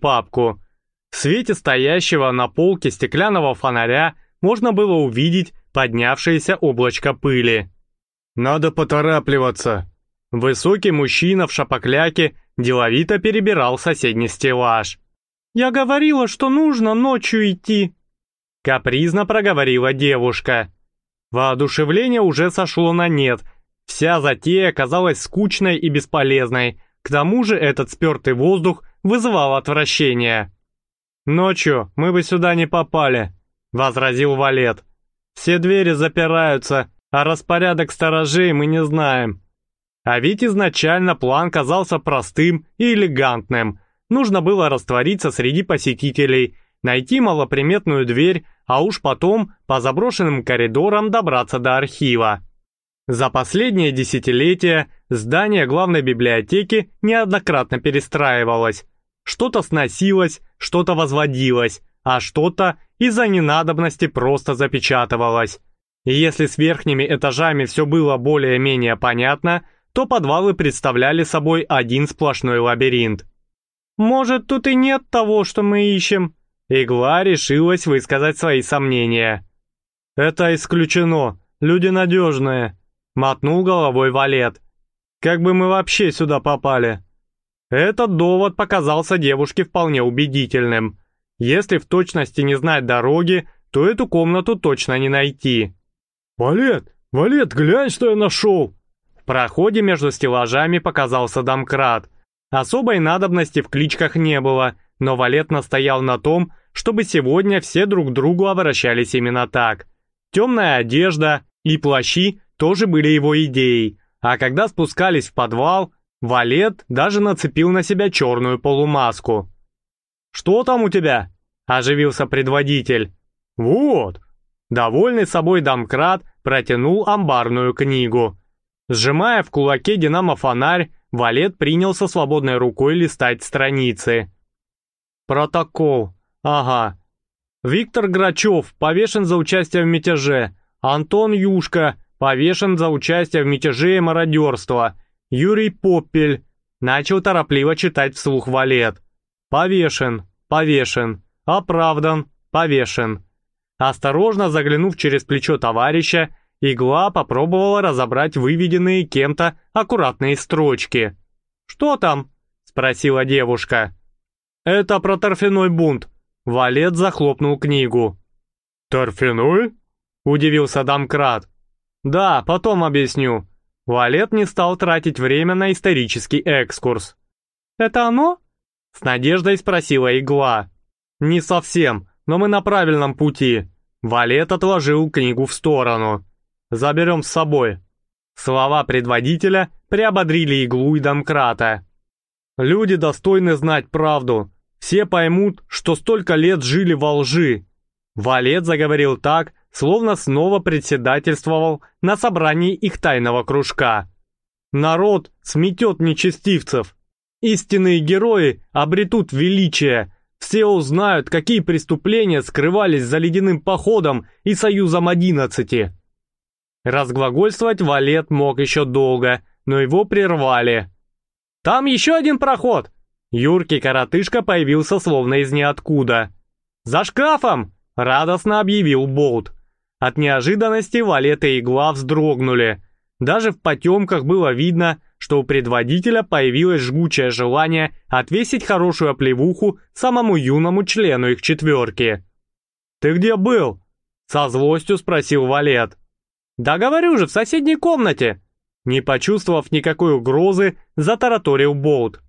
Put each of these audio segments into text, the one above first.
папку. В свете стоящего на полке стеклянного фонаря можно было увидеть поднявшееся облачко пыли. «Надо поторапливаться!» Высокий мужчина в шапокляке деловито перебирал соседний стеллаж. «Я говорила, что нужно ночью идти!» Капризно проговорила девушка. Воодушевление уже сошло на нет. Вся затея казалась скучной и бесполезной. К тому же этот спертый воздух вызывал отвращение. «Ночью мы бы сюда не попали», — возразил Валет. «Все двери запираются, а распорядок сторожей мы не знаем». А ведь изначально план казался простым и элегантным. Нужно было раствориться среди посетителей, найти малоприметную дверь, а уж потом по заброшенным коридорам добраться до архива. За последнее десятилетие здание главной библиотеки неоднократно перестраивалось. Что-то сносилось, что-то возводилось, а что-то из-за ненадобности просто запечатывалось. И если с верхними этажами все было более-менее понятно, то подвалы представляли собой один сплошной лабиринт. «Может, тут и нет того, что мы ищем?» Игла решилась высказать свои сомнения. «Это исключено. Люди надежные», — мотнул головой Валет. «Как бы мы вообще сюда попали?» Этот довод показался девушке вполне убедительным. Если в точности не знать дороги, то эту комнату точно не найти. «Валет, Валет, глянь, что я нашел!» В проходе между стеллажами показался домкрат. Особой надобности в кличках не было, но Валет настоял на том, чтобы сегодня все друг другу обращались именно так. Темная одежда и плащи тоже были его идеей, а когда спускались в подвал, Валет даже нацепил на себя черную полумаску. «Что там у тебя?» – оживился предводитель. «Вот!» Довольный собой домкрат протянул амбарную книгу. Сжимая в кулаке динамо-фонарь, Валет принялся свободной рукой листать страницы. Протокол. Ага. Виктор Грачев повешен за участие в мятеже. Антон Юшка повешен за участие в мятеже и мародерство. Юрий Поппель начал торопливо читать вслух валет. Повешен, повешен, оправдан, повешен. Осторожно заглянув через плечо товарища, игла попробовала разобрать выведенные кем-то аккуратные строчки. «Что там?» — спросила девушка. «Это про торфяной бунт», Валет захлопнул книгу. «Торфяной?» — удивился Домкрат. «Да, потом объясню». Валет не стал тратить время на исторический экскурс. «Это оно?» — с надеждой спросила игла. «Не совсем, но мы на правильном пути». Валет отложил книгу в сторону. «Заберем с собой». Слова предводителя приободрили иглу и домкрата. «Люди достойны знать правду, все поймут, что столько лет жили во лжи. Валет заговорил так, словно снова председательствовал на собрании их тайного кружка. Народ сметет нечестивцев. Истинные герои обретут величие. Все узнают, какие преступления скрывались за ледяным походом и союзом одиннадцати. Разглагольствовать Валет мог еще долго, но его прервали. «Там еще один проход!» Юркий коротышка появился словно из ниоткуда. «За шкафом!» — радостно объявил Болт. От неожиданности Валета и Игла вздрогнули. Даже в потемках было видно, что у предводителя появилось жгучее желание отвесить хорошую оплевуху самому юному члену их четверки. «Ты где был?» — со злостью спросил Валет. «Да говорю же, в соседней комнате!» Не почувствовав никакой угрозы, затараторил Болт.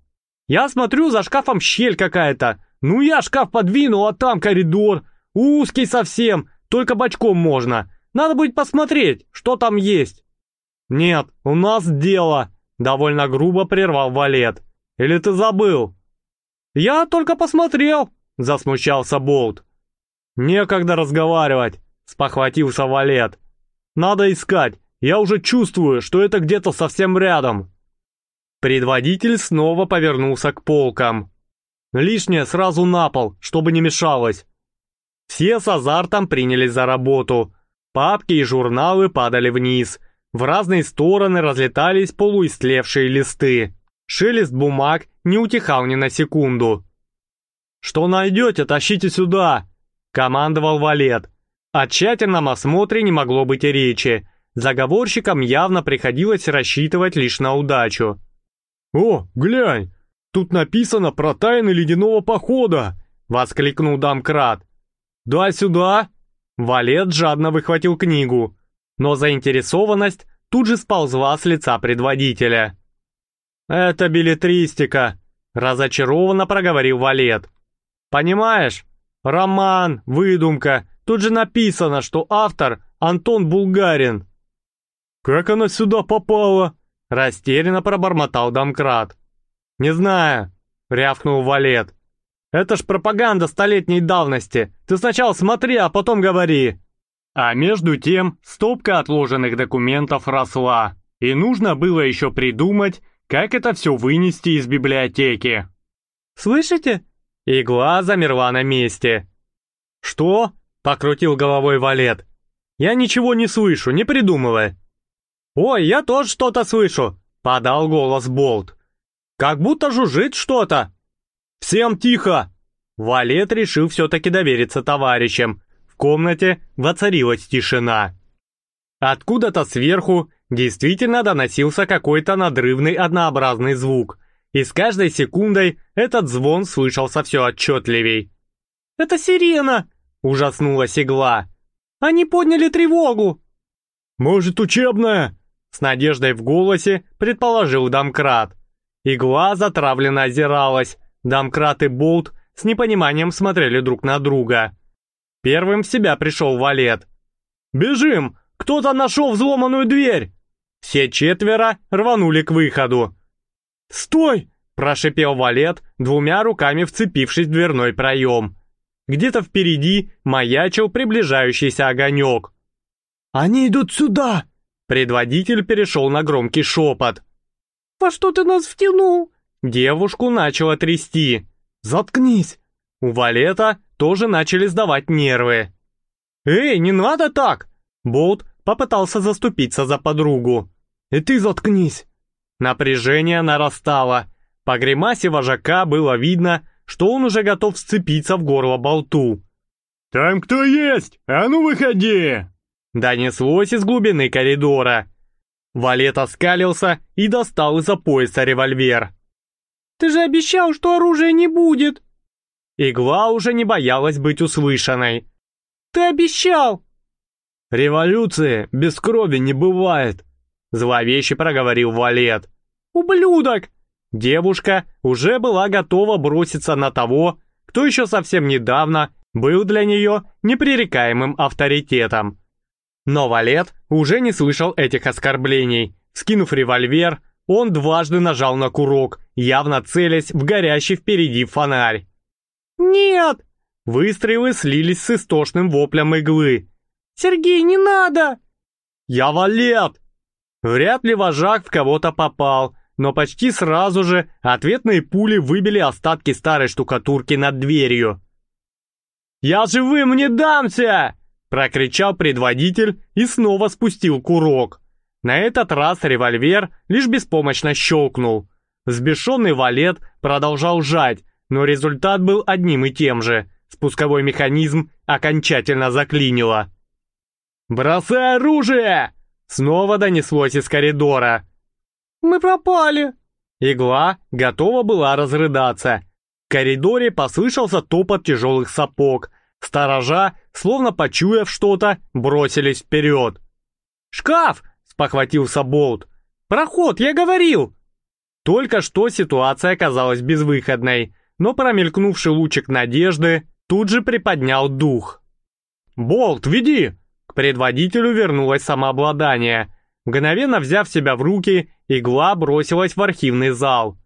Я смотрю, за шкафом щель какая-то. Ну я шкаф подвинул, а там коридор. Узкий совсем, только бочком можно. Надо будет посмотреть, что там есть. Нет, у нас дело, довольно грубо прервал Валет. Или ты забыл? Я только посмотрел, засмущался Болт. Некогда разговаривать, спохватился Валет. Надо искать, я уже чувствую, что это где-то совсем рядом. Предводитель снова повернулся к полкам. Лишнее сразу на пол, чтобы не мешалось. Все с азартом принялись за работу. Папки и журналы падали вниз. В разные стороны разлетались полуистлевшие листы. Шелест бумаг не утихал ни на секунду. «Что найдете, тащите сюда!» — командовал Валет. О тщательном осмотре не могло быть и речи. Заговорщикам явно приходилось рассчитывать лишь на удачу. «О, глянь! Тут написано про тайны ледяного похода!» — воскликнул Дамкрат. «Дай сюда!» Валет жадно выхватил книгу, но заинтересованность тут же сползла с лица предводителя. «Это билетристика», — разочарованно проговорил Валет. «Понимаешь, роман, выдумка, тут же написано, что автор Антон Булгарин». «Как она сюда попала?» — растерянно пробормотал Домкрат. «Не знаю», — рявкнул Валет. «Это ж пропаганда столетней давности. Ты сначала смотри, а потом говори». А между тем стопка отложенных документов росла, и нужно было еще придумать, как это все вынести из библиотеки. «Слышите?» Игла замерла на месте. «Что?» — покрутил головой Валет. «Я ничего не слышу, не придумывай». «Ой, я тоже что-то слышу», — подал голос Болт. «Как будто жужжит что-то». «Всем тихо!» Валет решил все-таки довериться товарищам. В комнате воцарилась тишина. Откуда-то сверху действительно доносился какой-то надрывный однообразный звук, и с каждой секундой этот звон слышался все отчетливей. «Это сирена!» — ужаснулась игла. «Они подняли тревогу!» «Может, учебная?» — с надеждой в голосе предположил Домкрат. Игла затравленно озиралась. Домкрат и Болт с непониманием смотрели друг на друга. Первым в себя пришел Валет. «Бежим! Кто-то нашел взломанную дверь!» Все четверо рванули к выходу. «Стой!» – прошипел Валет, двумя руками вцепившись в дверной проем. Где-то впереди маячил приближающийся огонек. «Они идут сюда!» Предводитель перешел на громкий шепот. «Во что ты нас втянул?» Девушку начало трясти. «Заткнись!» У Валета тоже начали сдавать нервы. «Эй, не надо так!» Болт попытался заступиться за подругу. «И ты заткнись!» Напряжение нарастало. По гримасе вожака было видно, что он уже готов сцепиться в горло болту. «Там кто есть? А ну выходи!» Донеслось из глубины коридора. Валет оскалился и достал из-за пояса револьвер. «Ты же обещал, что оружия не будет!» Игла уже не боялась быть услышанной. «Ты обещал!» «Революции без крови не бывает», — зловеще проговорил Валет. «Ублюдок!» Девушка уже была готова броситься на того, кто еще совсем недавно был для нее непререкаемым авторитетом. Но Валет уже не слышал этих оскорблений. Скинув револьвер, он дважды нажал на курок, явно целясь в горящий впереди фонарь. «Нет!» Выстрелы слились с истошным воплем иглы. «Сергей, не надо!» «Я Валет!» Вряд ли вожак в кого-то попал, но почти сразу же ответные пули выбили остатки старой штукатурки над дверью. «Я живым не дамся!» — прокричал предводитель и снова спустил курок. На этот раз револьвер лишь беспомощно щелкнул. Взбешенный валет продолжал жать, но результат был одним и тем же. Спусковой механизм окончательно заклинило. «Бросай оружие!» Снова донеслось из коридора. «Мы пропали!» Игла готова была разрыдаться. В коридоре послышался топот тяжелых сапог. Сторожа, словно почуяв что-то, бросились вперед. «Шкаф!» — спохватился Болт. «Проход, я говорил!» Только что ситуация оказалась безвыходной, но промелькнувший лучик надежды тут же приподнял дух. «Болт, веди!» К предводителю вернулось самообладание. Мгновенно взяв себя в руки, игла бросилась в архивный зал.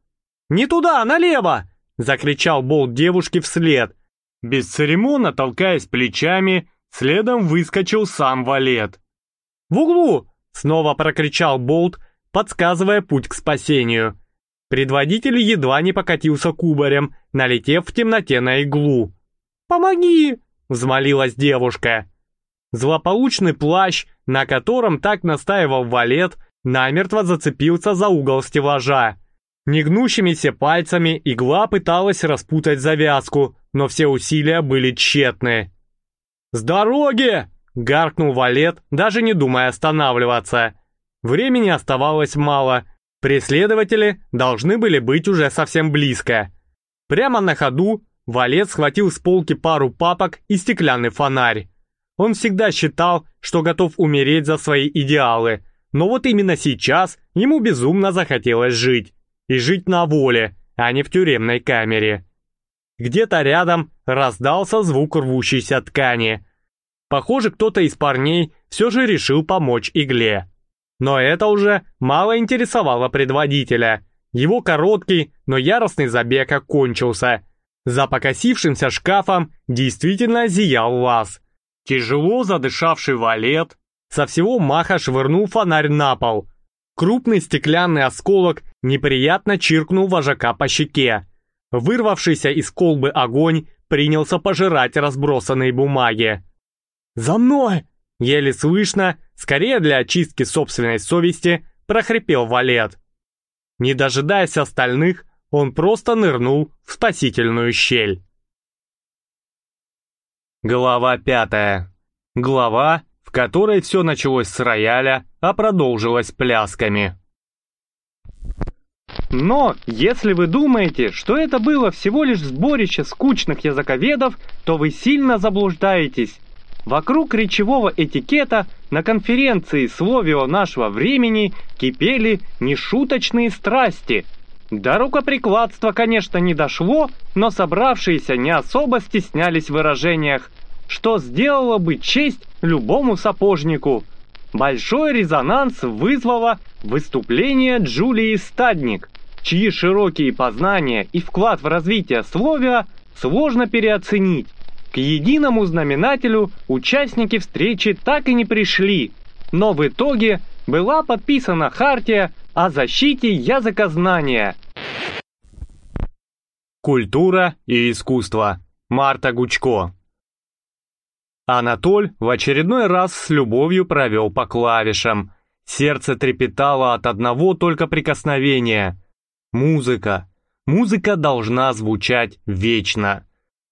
«Не туда, налево!» — закричал Болт девушке вслед. Бесцеремонно толкаясь плечами, следом выскочил сам Валет. «В углу!» — снова прокричал Болт, подсказывая путь к спасению. Предводитель едва не покатился кубарем, налетев в темноте на иглу. «Помоги!» — взмолилась девушка. Злополучный плащ, на котором так настаивал валет, намертво зацепился за угол стеллажа. Негнущимися пальцами игла пыталась распутать завязку, но все усилия были тщетны. «С дороги!» — гаркнул Валет, даже не думая останавливаться. Времени оставалось мало. Преследователи должны были быть уже совсем близко. Прямо на ходу Валет схватил с полки пару папок и стеклянный фонарь. Он всегда считал, что готов умереть за свои идеалы, но вот именно сейчас ему безумно захотелось жить. И жить на воле, а не в тюремной камере. Где-то рядом раздался звук рвущейся ткани. Похоже, кто-то из парней все же решил помочь игле. Но это уже мало интересовало предводителя. Его короткий, но яростный забег окончился. За покосившимся шкафом действительно зиял лаз. Тяжело задышавший валет со всего маха швырнул фонарь на пол. Крупный стеклянный осколок неприятно чиркнул вожака по щеке. Вырвавшийся из колбы огонь принялся пожирать разбросанные бумаги. «За мной!» Еле слышно, скорее для очистки собственной совести, прохрипел Валет. Не дожидаясь остальных, он просто нырнул в спасительную щель. Глава пятая. Глава, в которой все началось с рояля, а продолжилось плясками. Но, если вы думаете, что это было всего лишь сборище скучных языковедов, то вы сильно заблуждаетесь. Вокруг речевого этикета на конференции словио нашего времени кипели нешуточные страсти. До рукоприкладства, конечно, не дошло, но собравшиеся не особо стеснялись в выражениях, что сделало бы честь любому сапожнику. Большой резонанс вызвало выступление Джулии Стадник, чьи широкие познания и вклад в развитие словия сложно переоценить. К единому знаменателю участники встречи так и не пришли, но в итоге была подписана хартия о защите языкознания. Культура и искусство. Марта Гучко. Анатоль в очередной раз с любовью провел по клавишам. Сердце трепетало от одного только прикосновения. Музыка. Музыка должна звучать вечно.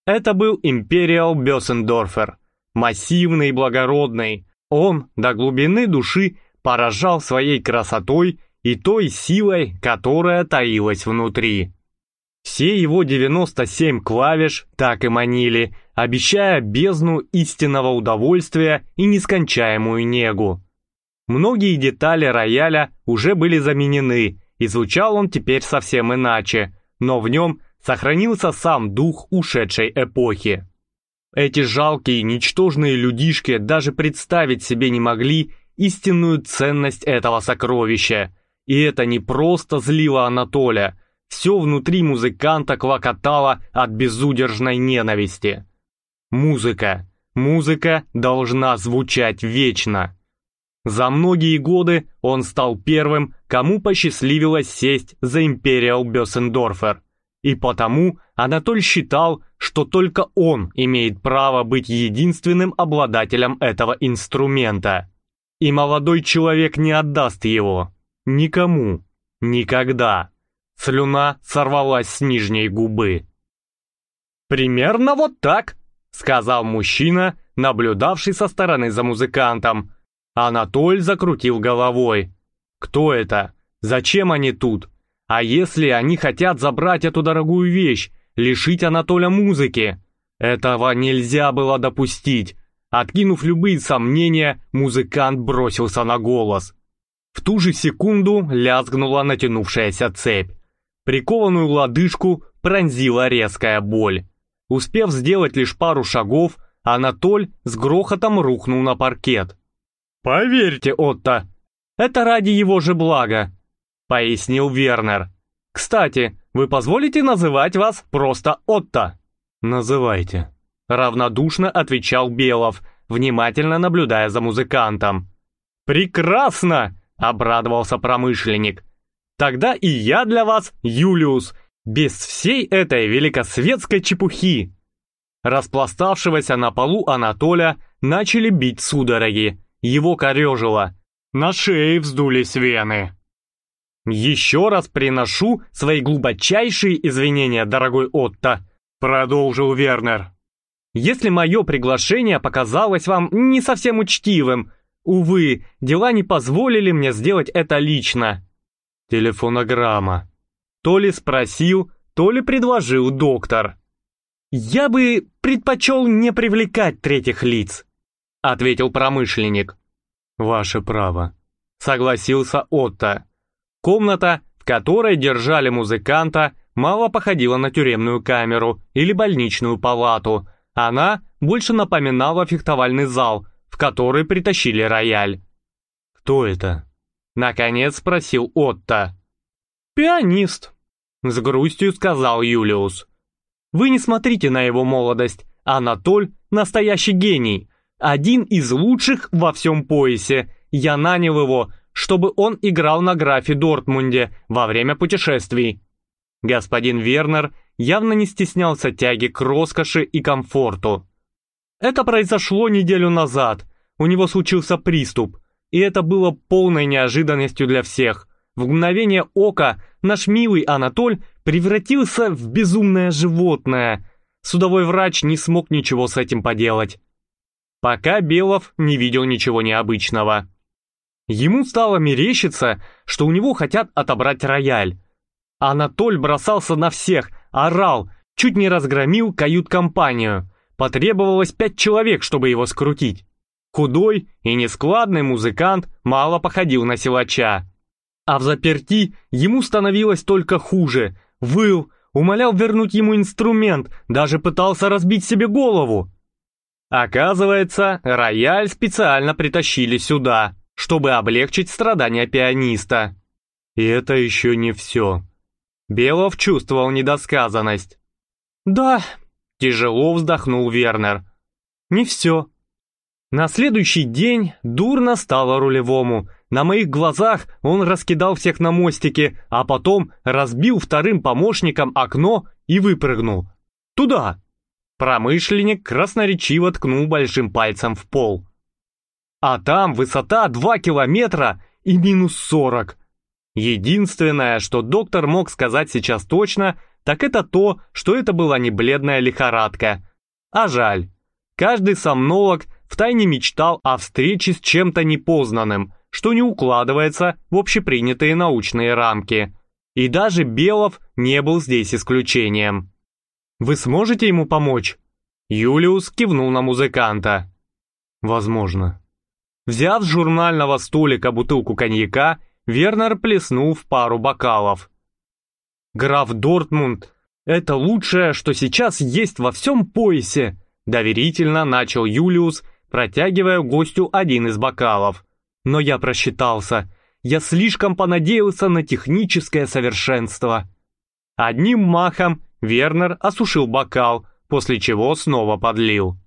Это был Империал Бёсендорфер, массивный и благородный. Он до глубины души поражал своей красотой и той силой, которая таилась внутри. Все его 97 клавиш так и манили, обещая бездну истинного удовольствия и нескончаемую негу. Многие детали рояля уже были заменены, и звучал он теперь совсем иначе, но в нем сохранился сам дух ушедшей эпохи. Эти жалкие, ничтожные людишки даже представить себе не могли истинную ценность этого сокровища. И это не просто злило Анатолия, все внутри музыканта клокотало от безудержной ненависти. Музыка. Музыка должна звучать вечно. За многие годы он стал первым, кому посчастливилось сесть за Империал Бёсендорфер – и потому Анатоль считал, что только он имеет право быть единственным обладателем этого инструмента. И молодой человек не отдаст его. Никому. Никогда. Слюна сорвалась с нижней губы. «Примерно вот так», — сказал мужчина, наблюдавший со стороны за музыкантом. Анатоль закрутил головой. «Кто это? Зачем они тут? А если они хотят забрать эту дорогую вещь, лишить Анатоля музыки? Этого нельзя было допустить. Откинув любые сомнения, музыкант бросился на голос. В ту же секунду лязгнула натянувшаяся цепь. Прикованную лодыжку пронзила резкая боль. Успев сделать лишь пару шагов, Анатоль с грохотом рухнул на паркет. «Поверьте, Отто, это ради его же блага пояснил Вернер. «Кстати, вы позволите называть вас просто Отто?» «Называйте», — равнодушно отвечал Белов, внимательно наблюдая за музыкантом. «Прекрасно!» — обрадовался промышленник. «Тогда и я для вас, Юлиус, без всей этой великосветской чепухи!» Распластавшегося на полу Анатоля начали бить судороги. Его корежило. На шее вздулись вены. «Еще раз приношу свои глубочайшие извинения, дорогой Отто», продолжил Вернер. «Если мое приглашение показалось вам не совсем учтивым, увы, дела не позволили мне сделать это лично». Телефонограмма. То ли спросил, то ли предложил доктор. «Я бы предпочел не привлекать третьих лиц», — ответил промышленник. «Ваше право», — согласился Отто. Комната, в которой держали музыканта, мало походила на тюремную камеру или больничную палату. Она больше напоминала фехтовальный зал, в который притащили рояль. «Кто это?» — наконец спросил Отто. «Пианист», — с грустью сказал Юлиус. «Вы не смотрите на его молодость. Анатоль — настоящий гений. Один из лучших во всем поясе. Я нанял его, чтобы он играл на графе Дортмунде во время путешествий. Господин Вернер явно не стеснялся тяги к роскоши и комфорту. Это произошло неделю назад. У него случился приступ, и это было полной неожиданностью для всех. В мгновение ока наш милый Анатоль превратился в безумное животное. Судовой врач не смог ничего с этим поделать. Пока Белов не видел ничего необычного. Ему стало мерещиться, что у него хотят отобрать рояль. Анатоль бросался на всех, орал, чуть не разгромил кают-компанию. Потребовалось пять человек, чтобы его скрутить. Худой и нескладный музыкант мало походил на силача. А в заперти ему становилось только хуже. Выл, умолял вернуть ему инструмент, даже пытался разбить себе голову. Оказывается, рояль специально притащили сюда, чтобы облегчить страдания пианиста. И это еще не все. Белов чувствовал недосказанность. «Да», — тяжело вздохнул Вернер. «Не все». На следующий день дурно стало рулевому. На моих глазах он раскидал всех на мостике, а потом разбил вторым помощником окно и выпрыгнул. «Туда!» Промышленник красноречиво ткнул большим пальцем в пол. А там высота 2 километра и минус 40. Единственное, что доктор мог сказать сейчас точно, так это то, что это была не бледная лихорадка. А жаль. Каждый сомнолог втайне мечтал о встрече с чем-то непознанным, что не укладывается в общепринятые научные рамки. И даже Белов не был здесь исключением. Вы сможете ему помочь?» Юлиус кивнул на музыканта. «Возможно». Взяв с журнального столика бутылку коньяка, Вернер плеснул в пару бокалов. «Граф Дортмунд — это лучшее, что сейчас есть во всем поясе», доверительно начал Юлиус, протягивая гостю один из бокалов. «Но я просчитался. Я слишком понадеялся на техническое совершенство». Одним махом Вернер осушил бокал, после чего снова подлил.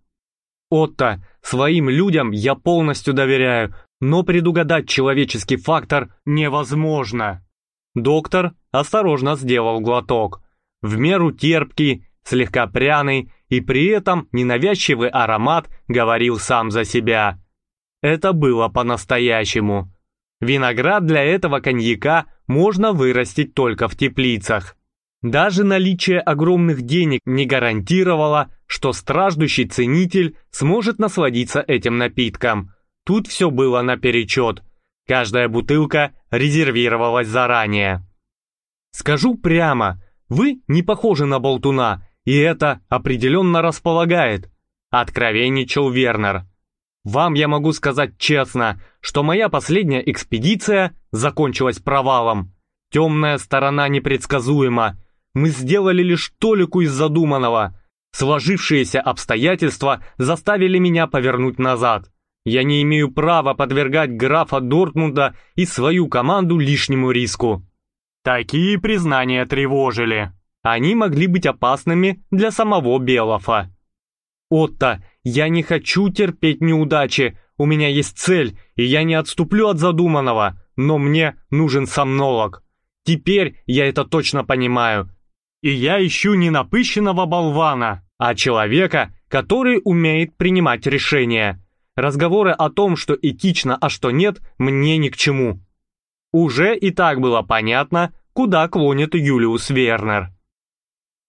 «Отто, своим людям я полностью доверяю, но предугадать человеческий фактор невозможно». Доктор осторожно сделал глоток. В меру терпкий, слегка пряный и при этом ненавязчивый аромат говорил сам за себя. Это было по-настоящему. Виноград для этого коньяка можно вырастить только в теплицах. Даже наличие огромных денег не гарантировало, что страждущий ценитель сможет насладиться этим напитком. Тут все было наперечет. Каждая бутылка резервировалась заранее. Скажу прямо, вы не похожи на болтуна, и это определенно располагает, откровенничал Вернер. Вам я могу сказать честно, что моя последняя экспедиция закончилась провалом. Темная сторона непредсказуема, мы сделали лишь толику из задуманного. Сложившиеся обстоятельства заставили меня повернуть назад. Я не имею права подвергать графа Дортмунда и свою команду лишнему риску. Такие признания тревожили. Они могли быть опасными для самого Белофа. «Отто, я не хочу терпеть неудачи. У меня есть цель, и я не отступлю от задуманного, но мне нужен сомнолог. Теперь я это точно понимаю. И я ищу не напыщенного болвана, а человека, который умеет принимать решения. Разговоры о том, что этично, а что нет, мне ни к чему. Уже и так было понятно, куда клонит Юлиус Вернер.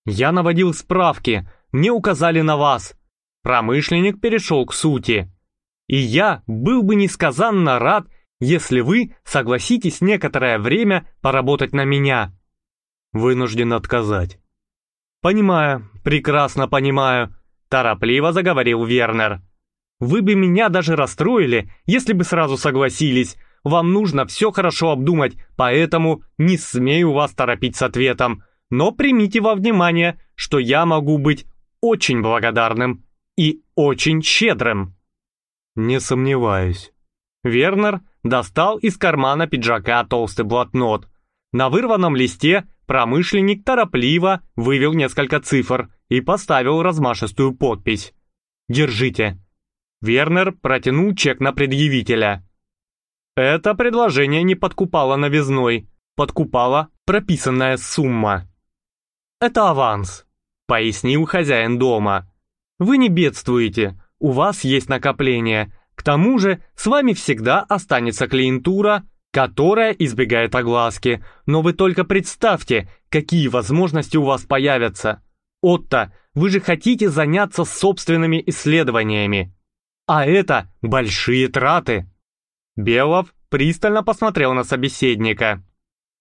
Я наводил справки, мне указали на вас. Промышленник перешел к сути. И я был бы несказанно рад, если вы согласитесь некоторое время поработать на меня. Вынужден отказать. Понимаю, прекрасно понимаю, торопливо заговорил Вернер. Вы бы меня даже расстроили, если бы сразу согласились. Вам нужно все хорошо обдумать, поэтому не смею вас торопить с ответом. Но примите во внимание, что я могу быть очень благодарным и очень щедрым. Не сомневаюсь. Вернер достал из кармана пиджака толстый блокнот. На вырванном листе промышленник торопливо вывел несколько цифр и поставил размашистую подпись. «Держите». Вернер протянул чек на предъявителя. Это предложение не подкупало новизной, подкупала прописанная сумма. «Это аванс», — пояснил хозяин дома. «Вы не бедствуете, у вас есть накопление, к тому же с вами всегда останется клиентура, которая избегает огласки, но вы только представьте, какие возможности у вас появятся. Отто, вы же хотите заняться собственными исследованиями. А это большие траты. Белов пристально посмотрел на собеседника.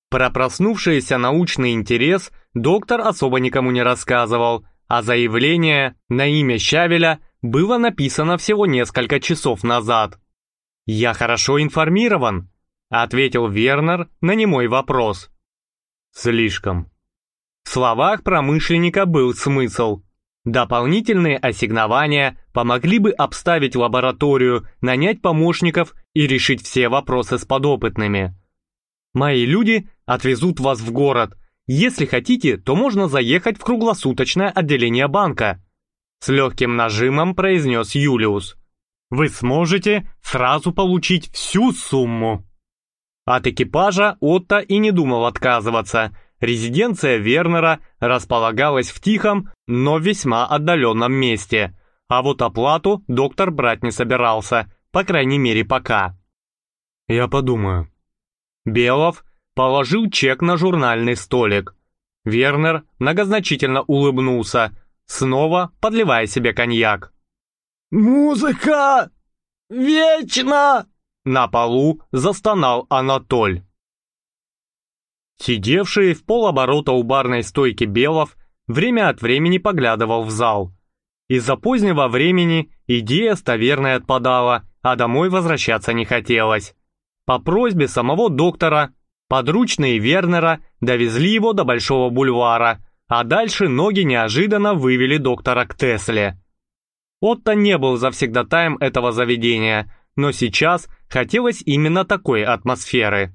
Про проснувшийся научный интерес доктор особо никому не рассказывал, а заявление на имя Щавеля было написано всего несколько часов назад. «Я хорошо информирован», — ответил Вернер на немой вопрос. «Слишком». В словах промышленника был смысл. Дополнительные ассигнования помогли бы обставить лабораторию, нанять помощников и решить все вопросы с подопытными. Мои люди отвезут вас в город. Если хотите, то можно заехать в круглосуточное отделение банка. С легким нажимом произнес Юлиус. «Вы сможете сразу получить всю сумму». От экипажа Отто и не думал отказываться. Резиденция Вернера располагалась в тихом, но весьма отдаленном месте. А вот оплату доктор брать не собирался, по крайней мере пока. «Я подумаю». Белов положил чек на журнальный столик. Вернер многозначительно улыбнулся, снова подливая себе коньяк. «Музыка! Вечно!» На полу застонал Анатоль. Сидевший в полоборота у барной стойки Белов время от времени поглядывал в зал. Из-за позднего времени идея с таверной отпадала, а домой возвращаться не хотелось. По просьбе самого доктора, подручные Вернера довезли его до Большого бульвара, а дальше ноги неожиданно вывели доктора к Тесле. Отто не был завсегдатаем этого заведения, но сейчас хотелось именно такой атмосферы.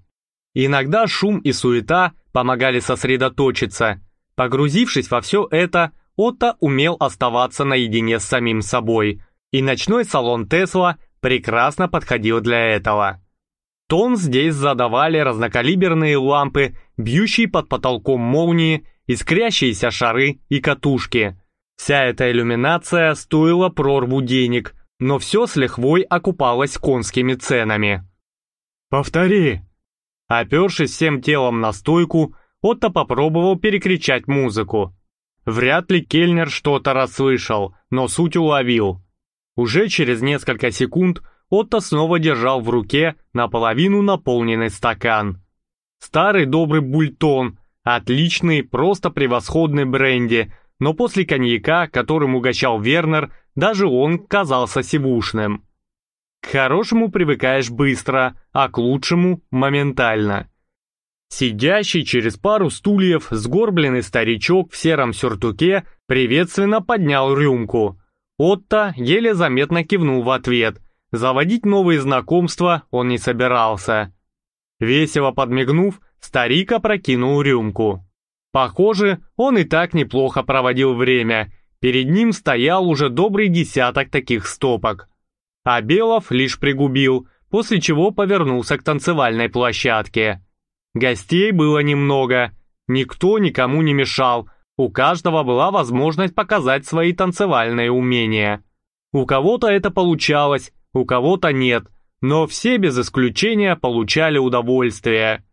Иногда шум и суета помогали сосредоточиться. Погрузившись во все это, Отто умел оставаться наедине с самим собой, и ночной салон Тесла прекрасно подходил для этого. Тон здесь задавали разнокалиберные лампы, бьющие под потолком молнии искрящиеся шары и катушки. Вся эта иллюминация стоила прорву денег, но все с лихвой окупалось конскими ценами. «Повтори!» Опершись всем телом на стойку, Отто попробовал перекричать музыку. Вряд ли Кельнер что-то расслышал, но суть уловил. Уже через несколько секунд Отто снова держал в руке наполовину наполненный стакан. Старый добрый бультон, Отличный, просто превосходный бренди, но после коньяка, которым угощал Вернер, даже он казался сивушным. К хорошему привыкаешь быстро, а к лучшему – моментально. Сидящий через пару стульев сгорбленный старичок в сером сюртуке приветственно поднял рюмку. Отто еле заметно кивнул в ответ. Заводить новые знакомства он не собирался. Весело подмигнув, Старик опрокинул рюмку. Похоже, он и так неплохо проводил время. Перед ним стоял уже добрый десяток таких стопок. А Белов лишь пригубил, после чего повернулся к танцевальной площадке. Гостей было немного, никто никому не мешал, у каждого была возможность показать свои танцевальные умения. У кого-то это получалось, у кого-то нет, но все без исключения получали удовольствие.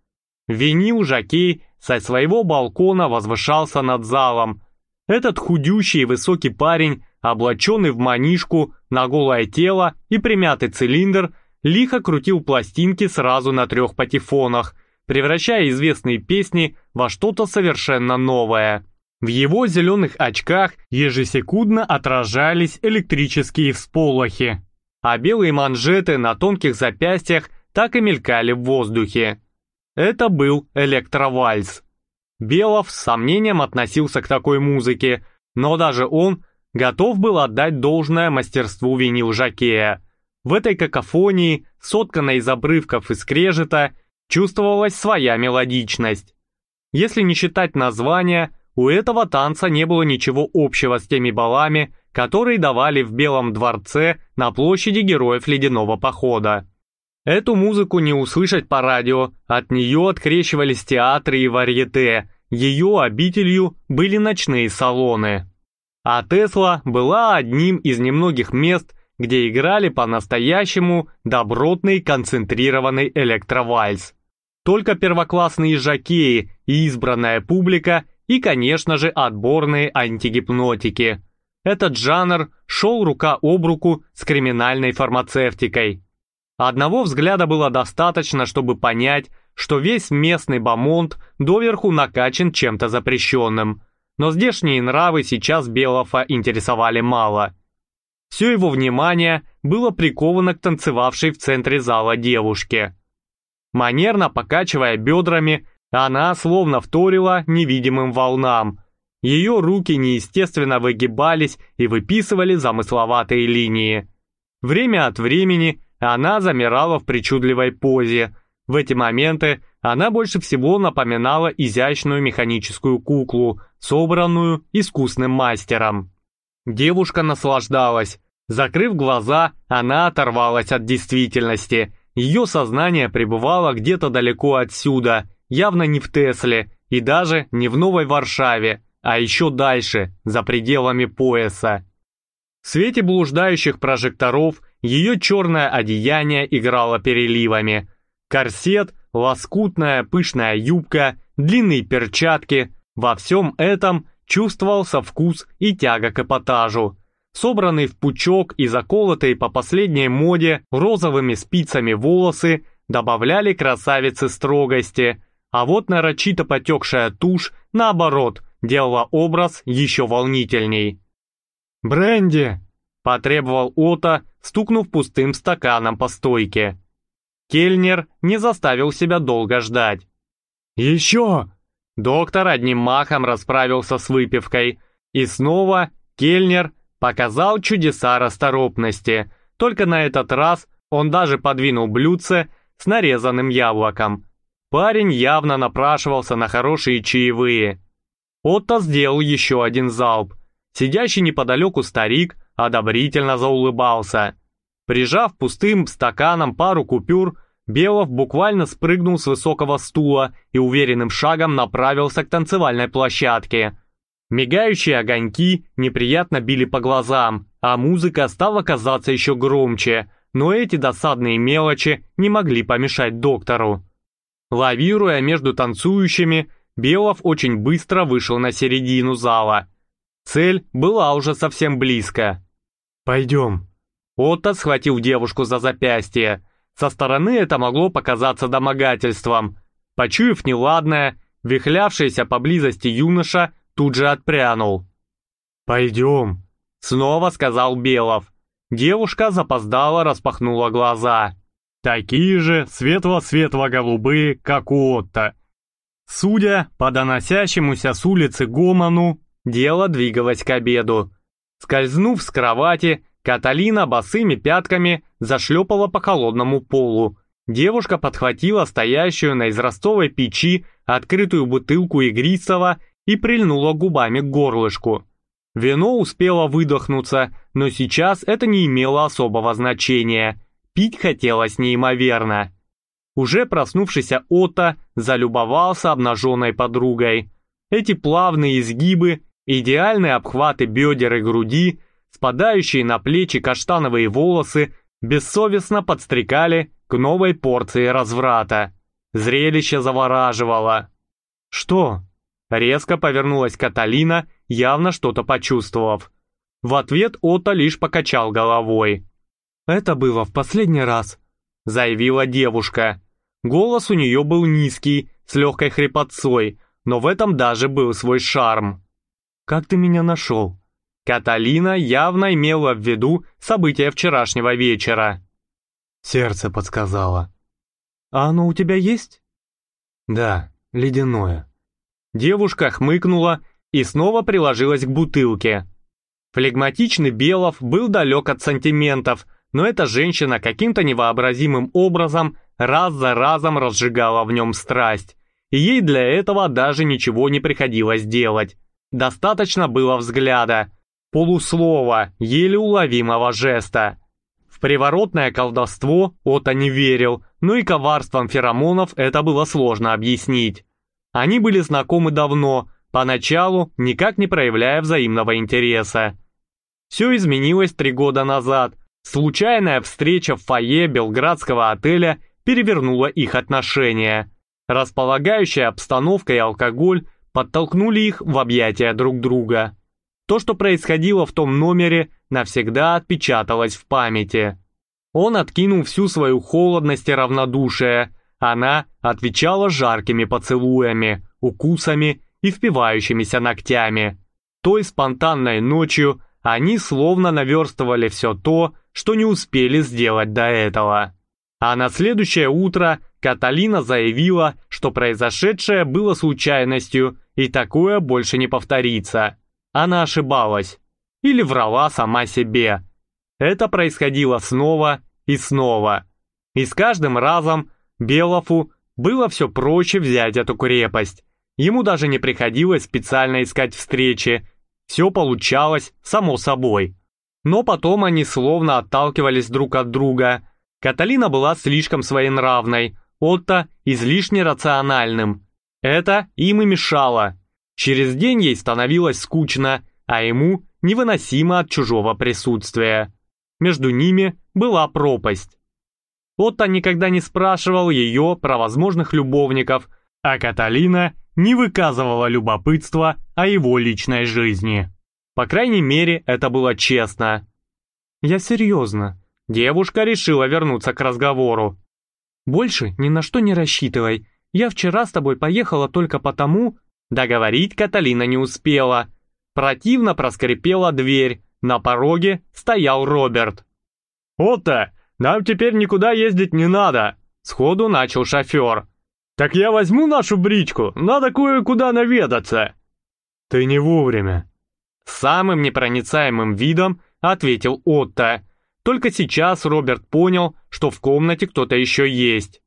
Винил Жакей со своего балкона возвышался над залом. Этот худющий высокий парень, облаченный в манишку, на голое тело и примятый цилиндр, лихо крутил пластинки сразу на трех патефонах, превращая известные песни во что-то совершенно новое. В его зеленых очках ежесекундно отражались электрические всполохи, а белые манжеты на тонких запястьях так и мелькали в воздухе. Это был электровальс. Белов с сомнением относился к такой музыке, но даже он готов был отдать должное мастерству винил-жакея. В этой какофонии, сотканной из обрывков и скрежета, чувствовалась своя мелодичность. Если не считать названия, у этого танца не было ничего общего с теми балами, которые давали в Белом дворце на площади Героев Ледяного Похода. Эту музыку не услышать по радио, от нее открещивались театры и варьете, ее обителью были ночные салоны. А Тесла была одним из немногих мест, где играли по-настоящему добротный концентрированный электровальс. Только первоклассные жакеи и избранная публика и, конечно же, отборные антигипнотики. Этот жанр шел рука об руку с криминальной фармацевтикой. Одного взгляда было достаточно, чтобы понять, что весь местный бомонд доверху накачан чем-то запрещенным. Но здешние нравы сейчас Белофа интересовали мало. Все его внимание было приковано к танцевавшей в центре зала девушке. Манерно покачивая бедрами, она словно вторила невидимым волнам. Ее руки неестественно выгибались и выписывали замысловатые линии. Время от времени она замирала в причудливой позе. В эти моменты она больше всего напоминала изящную механическую куклу, собранную искусным мастером. Девушка наслаждалась. Закрыв глаза, она оторвалась от действительности. Ее сознание пребывало где-то далеко отсюда – явно не в Тесле и даже не в Новой Варшаве, а еще дальше, за пределами пояса. В свете блуждающих прожекторов ее черное одеяние играло переливами. Корсет, лоскутная пышная юбка, длинные перчатки – во всем этом чувствовался вкус и тяга к эпатажу. Собранные в пучок и заколотые по последней моде розовыми спицами волосы добавляли красавице строгости – а вот нарочито потекшая тушь, наоборот, делала образ еще волнительней. «Бренди!» – потребовал Ота, стукнув пустым стаканом по стойке. Кельнер не заставил себя долго ждать. «Еще!» Доктор одним махом расправился с выпивкой, и снова Кельнер показал чудеса расторопности, только на этот раз он даже подвинул блюдце с нарезанным яблоком – Парень явно напрашивался на хорошие чаевые. Отто сделал еще один залп. Сидящий неподалеку старик одобрительно заулыбался. Прижав пустым стаканом пару купюр, Белов буквально спрыгнул с высокого стула и уверенным шагом направился к танцевальной площадке. Мигающие огоньки неприятно били по глазам, а музыка стала казаться еще громче, но эти досадные мелочи не могли помешать доктору. Лавируя между танцующими, Белов очень быстро вышел на середину зала. Цель была уже совсем близко. «Пойдем». Отто схватил девушку за запястье. Со стороны это могло показаться домогательством. Почуяв неладное, вихлявшийся поблизости юноша тут же отпрянул. «Пойдем», — снова сказал Белов. Девушка запоздала распахнула глаза. Такие же светло-светло-голубые, как у Отто. Судя по доносящемуся с улицы гомону, дело двигалось к обеду. Скользнув с кровати, Каталина босыми пятками зашлепала по холодному полу. Девушка подхватила стоящую на израстовой печи открытую бутылку игристого и прильнула губами к горлышку. Вино успело выдохнуться, но сейчас это не имело особого значения – Пить хотелось неимоверно. Уже проснувшийся Отто залюбовался обнаженной подругой. Эти плавные изгибы, идеальные обхваты бедер и груди, спадающие на плечи каштановые волосы Бессовестно подстрекали к новой порции разврата. Зрелище завораживало. «Что?» Резко повернулась Каталина, явно что-то почувствовав. В ответ Отто лишь покачал головой. «Это было в последний раз», — заявила девушка. Голос у нее был низкий, с легкой хрипотцой, но в этом даже был свой шарм. «Как ты меня нашел?» Каталина явно имела в виду события вчерашнего вечера. Сердце подсказало. «А оно у тебя есть?» «Да, ледяное». Девушка хмыкнула и снова приложилась к бутылке. Флегматичный Белов был далек от сантиментов, но эта женщина каким-то невообразимым образом раз за разом разжигала в нем страсть, и ей для этого даже ничего не приходилось делать. Достаточно было взгляда, полуслова, еле уловимого жеста. В приворотное колдовство Ота не верил, но и коварством феромонов это было сложно объяснить. Они были знакомы давно, поначалу никак не проявляя взаимного интереса. Все изменилось три года назад. Случайная встреча в фойе белградского отеля перевернула их отношения. Располагающая обстановка и алкоголь подтолкнули их в объятия друг друга. То, что происходило в том номере, навсегда отпечаталось в памяти. Он откинул всю свою холодность и равнодушие. Она отвечала жаркими поцелуями, укусами и впивающимися ногтями. Той спонтанной ночью они словно наверстывали все то, что не успели сделать до этого. А на следующее утро Каталина заявила, что произошедшее было случайностью и такое больше не повторится. Она ошибалась. Или врала сама себе. Это происходило снова и снова. И с каждым разом Белофу было все проще взять эту крепость. Ему даже не приходилось специально искать встречи. Все получалось само собой. Но потом они словно отталкивались друг от друга. Каталина была слишком своенравной, Отто излишне рациональным. Это им и мешало. Через день ей становилось скучно, а ему невыносимо от чужого присутствия. Между ними была пропасть. Отто никогда не спрашивал ее про возможных любовников, а Каталина не выказывала любопытства о его личной жизни. По крайней мере, это было честно. «Я серьезно». Девушка решила вернуться к разговору. «Больше ни на что не рассчитывай. Я вчера с тобой поехала только потому...» Договорить Каталина не успела. Противно проскрипела дверь. На пороге стоял Роберт. «Отто, нам теперь никуда ездить не надо!» Сходу начал шофер. «Так я возьму нашу бричку, надо кое-куда наведаться!» «Ты не вовремя!» Самым непроницаемым видом ответил Отто. Только сейчас Роберт понял, что в комнате кто-то еще есть.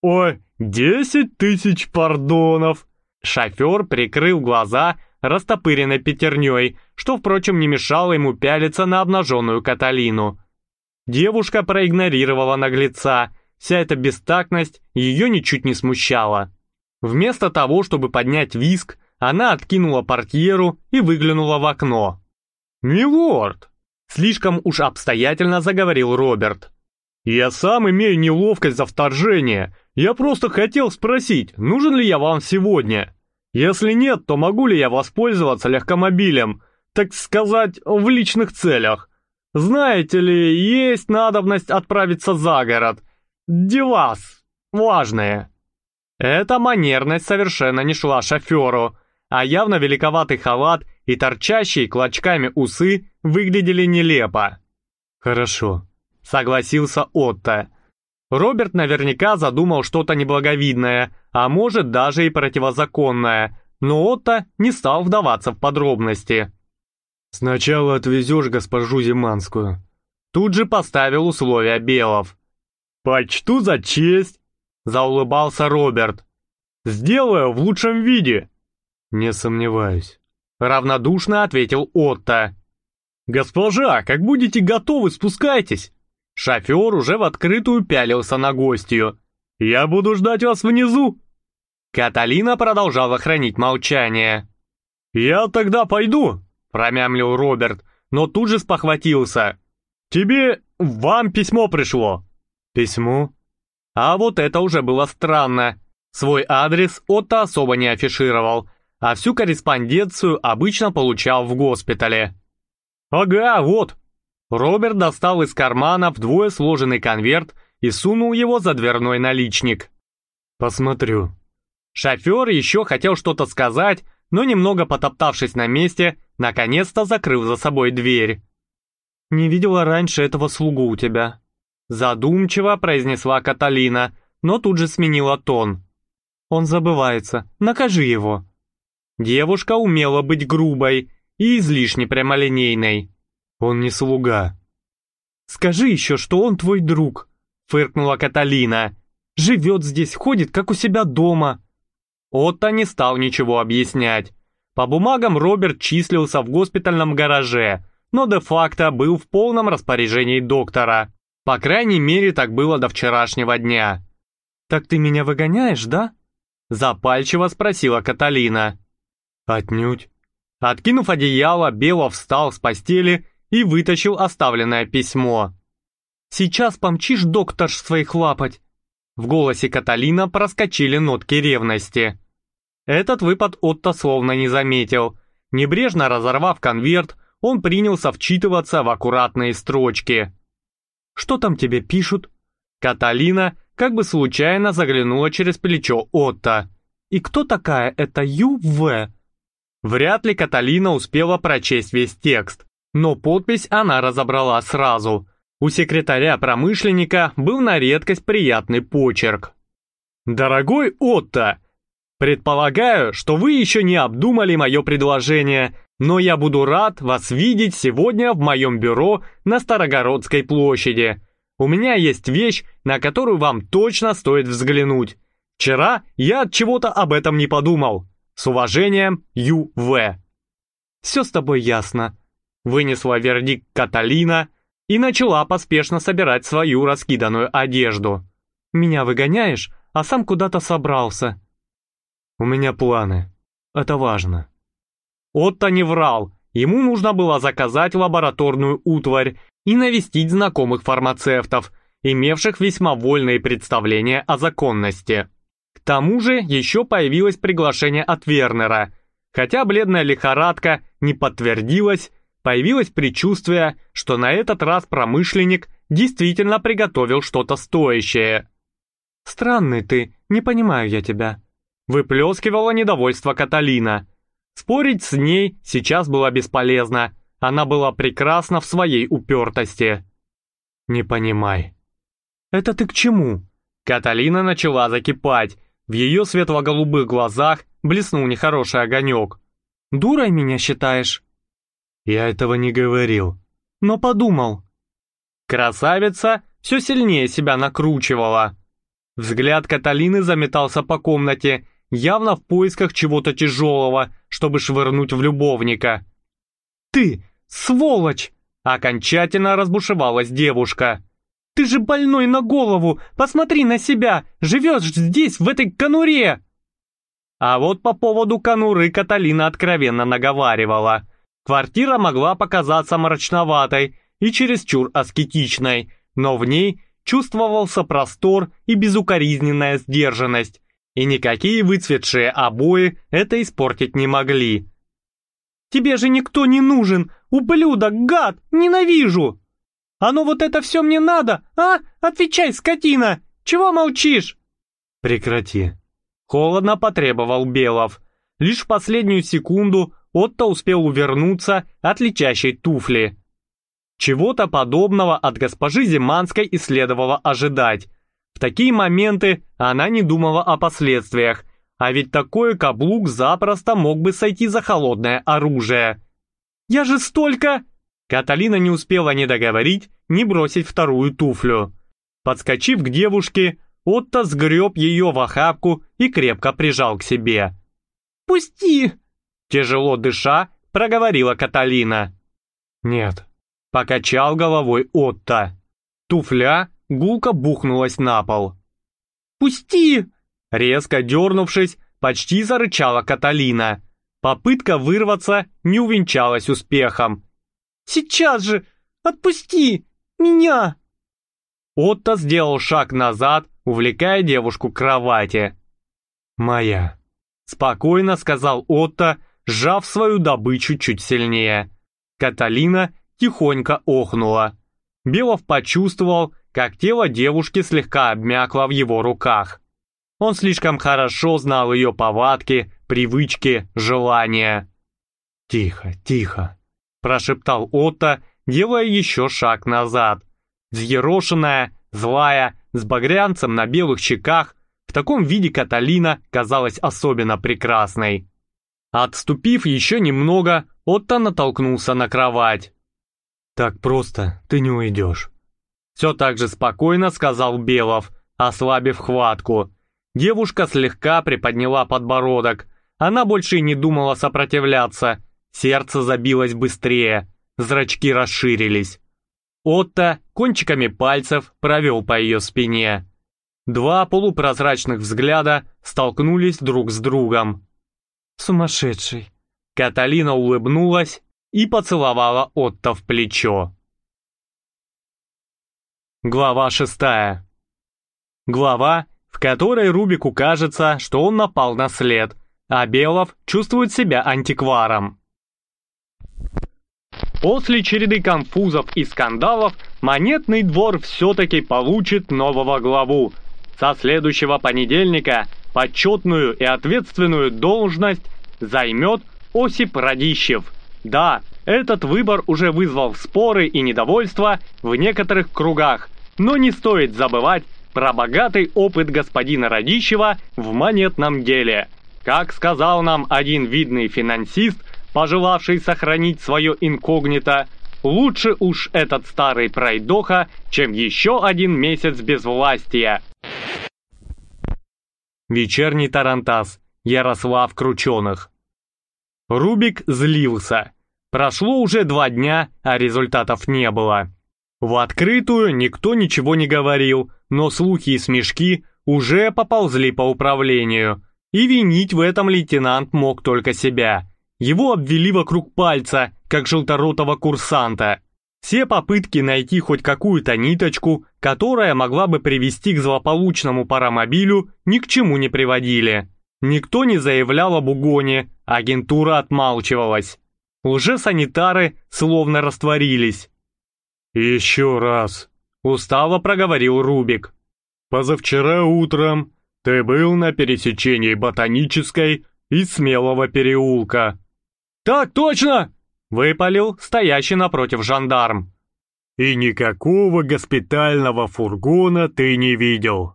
«Ой, десять тысяч пардонов!» Шофер прикрыл глаза растопыренной пятерней, что, впрочем, не мешало ему пялиться на обнаженную Каталину. Девушка проигнорировала наглеца, вся эта бестактность ее ничуть не смущала. Вместо того, чтобы поднять виск, она откинула портьеру и выглянула в окно. «Милорд!» Слишком уж обстоятельно заговорил Роберт. «Я сам имею неловкость за вторжение. Я просто хотел спросить, нужен ли я вам сегодня? Если нет, то могу ли я воспользоваться легкомобилем, так сказать, в личных целях? Знаете ли, есть надобность отправиться за город. Дела важные». Эта манерность совершенно не шла шоферу, а явно великоватый халат и торчащие клочками усы выглядели нелепо. «Хорошо», — согласился Отто. Роберт наверняка задумал что-то неблаговидное, а может даже и противозаконное, но Отто не стал вдаваться в подробности. «Сначала отвезешь госпожу Зиманскую». Тут же поставил условия Белов. «Почту за честь», — заулыбался Роберт. «Сделаю в лучшем виде». «Не сомневаюсь», — равнодушно ответил Отто. «Госпожа, как будете готовы, спускайтесь!» Шофер уже в открытую пялился на гостью. «Я буду ждать вас внизу!» Каталина продолжала хранить молчание. «Я тогда пойду», — промямлил Роберт, но тут же спохватился. «Тебе вам письмо пришло». «Письмо?» А вот это уже было странно. Свой адрес Отто особо не афишировал, а всю корреспонденцию обычно получал в госпитале. «Ага, вот». Роберт достал из кармана вдвое сложенный конверт и сунул его за дверной наличник. «Посмотрю». Шофер еще хотел что-то сказать, но немного потоптавшись на месте, наконец-то закрыл за собой дверь. «Не видела раньше этого слугу у тебя», — задумчиво произнесла Каталина, но тут же сменила тон. «Он забывается, накажи его». Девушка умела быть грубой и излишне прямолинейной. «Он не слуга». «Скажи еще, что он твой друг», — фыркнула Каталина. «Живет здесь, ходит, как у себя дома». Отто не стал ничего объяснять. По бумагам Роберт числился в госпитальном гараже, но де-факто был в полном распоряжении доктора. По крайней мере, так было до вчерашнего дня. «Так ты меня выгоняешь, да?» Запальчиво спросила Каталина. «Отнюдь». Откинув одеяло, Белов встал с постели и вытащил оставленное письмо. «Сейчас помчишь доктор своих лапать?» В голосе Каталина проскочили нотки ревности. Этот выпад Отто словно не заметил. Небрежно разорвав конверт, он принялся вчитываться в аккуратные строчки. «Что там тебе пишут?» Каталина как бы случайно заглянула через плечо Отто. «И кто такая эта Ю.В.?» Вряд ли Каталина успела прочесть весь текст, но подпись она разобрала сразу – у секретаря-промышленника был на редкость приятный почерк. «Дорогой Отто, предполагаю, что вы еще не обдумали мое предложение, но я буду рад вас видеть сегодня в моем бюро на Старогородской площади. У меня есть вещь, на которую вам точно стоит взглянуть. Вчера я от чего-то об этом не подумал. С уважением, Ю.В. «Все с тобой ясно», — вынесла вердикт Каталина, — и начала поспешно собирать свою раскиданную одежду. «Меня выгоняешь, а сам куда-то собрался». «У меня планы. Это важно». Отто не врал. Ему нужно было заказать лабораторную утварь и навестить знакомых фармацевтов, имевших весьма вольные представления о законности. К тому же еще появилось приглашение от Вернера. Хотя бледная лихорадка не подтвердилась, Появилось предчувствие, что на этот раз промышленник действительно приготовил что-то стоящее. «Странный ты, не понимаю я тебя», — выплескивала недовольство Каталина. Спорить с ней сейчас было бесполезно, она была прекрасна в своей упертости. «Не понимай». «Это ты к чему?» Каталина начала закипать, в ее светло-голубых глазах блеснул нехороший огонек. «Дурой меня считаешь?» Я этого не говорил. Но подумал. Красавица все сильнее себя накручивала. Взгляд Каталины заметался по комнате, явно в поисках чего-то тяжелого, чтобы швырнуть в любовника. «Ты, сволочь!» Окончательно разбушевалась девушка. «Ты же больной на голову! Посмотри на себя! Живешь здесь, в этой конуре!» А вот по поводу конуры Каталина откровенно наговаривала. Квартира могла показаться мрачноватой и чересчур аскетичной, но в ней чувствовался простор и безукоризненная сдержанность, и никакие выцветшие обои это испортить не могли. «Тебе же никто не нужен! Ублюдок, гад! Ненавижу!» «Оно вот это все мне надо, а? Отвечай, скотина! Чего молчишь?» «Прекрати!» Холодно потребовал Белов. Лишь в последнюю секунду Отто успел увернуться от летящей туфли. Чего-то подобного от госпожи Зиманской и следовало ожидать. В такие моменты она не думала о последствиях, а ведь такой каблук запросто мог бы сойти за холодное оружие. «Я же столько...» Каталина не успела ни договорить, ни бросить вторую туфлю. Подскочив к девушке, Отто сгреб ее в охапку и крепко прижал к себе. «Пусти!» Тяжело дыша, проговорила Каталина. «Нет», — покачал головой Отто. Туфля гулко бухнулась на пол. «Пусти!» Резко дернувшись, почти зарычала Каталина. Попытка вырваться не увенчалась успехом. «Сейчас же! Отпусти! Меня!» Отто сделал шаг назад, увлекая девушку к кровати. «Моя», — спокойно сказал Отто, сжав свою добычу чуть сильнее. Каталина тихонько охнула. Белов почувствовал, как тело девушки слегка обмякло в его руках. Он слишком хорошо знал ее повадки, привычки, желания. «Тихо, тихо», – прошептал Отто, делая еще шаг назад. Взъерошенная, злая, с багрянцем на белых щеках, в таком виде Каталина казалась особенно прекрасной. Отступив еще немного, Отто натолкнулся на кровать. «Так просто ты не уйдешь». Все так же спокойно сказал Белов, ослабив хватку. Девушка слегка приподняла подбородок. Она больше и не думала сопротивляться. Сердце забилось быстрее, зрачки расширились. Отто кончиками пальцев провел по ее спине. Два полупрозрачных взгляда столкнулись друг с другом. «Сумасшедший!» Каталина улыбнулась и поцеловала Отто в плечо. Глава шестая. Глава, в которой Рубику кажется, что он напал на след, а Белов чувствует себя антикваром. После череды конфузов и скандалов монетный двор все-таки получит нового главу. Со следующего понедельника почетную и ответственную должность займет Осип Радищев. Да, этот выбор уже вызвал споры и недовольство в некоторых кругах, но не стоит забывать про богатый опыт господина Радищева в монетном деле. Как сказал нам один видный финансист, пожелавший сохранить свое инкогнито, лучше уж этот старый пройдоха, чем еще один месяц безвластия. Вечерний Тарантас. Ярослав Крученых. Рубик злился. Прошло уже два дня, а результатов не было. В открытую никто ничего не говорил, но слухи и смешки уже поползли по управлению. И винить в этом лейтенант мог только себя. Его обвели вокруг пальца, как желторотого курсанта. Все попытки найти хоть какую-то ниточку, которая могла бы привести к злополучному паромобилю, ни к чему не приводили. Никто не заявлял об угоне, агентура отмалчивалась. Лжесанитары словно растворились. «Еще раз», — устало проговорил Рубик. «Позавчера утром ты был на пересечении Ботанической и Смелого переулка. «Так точно!» — выпалил стоящий напротив жандарм. «И никакого госпитального фургона ты не видел».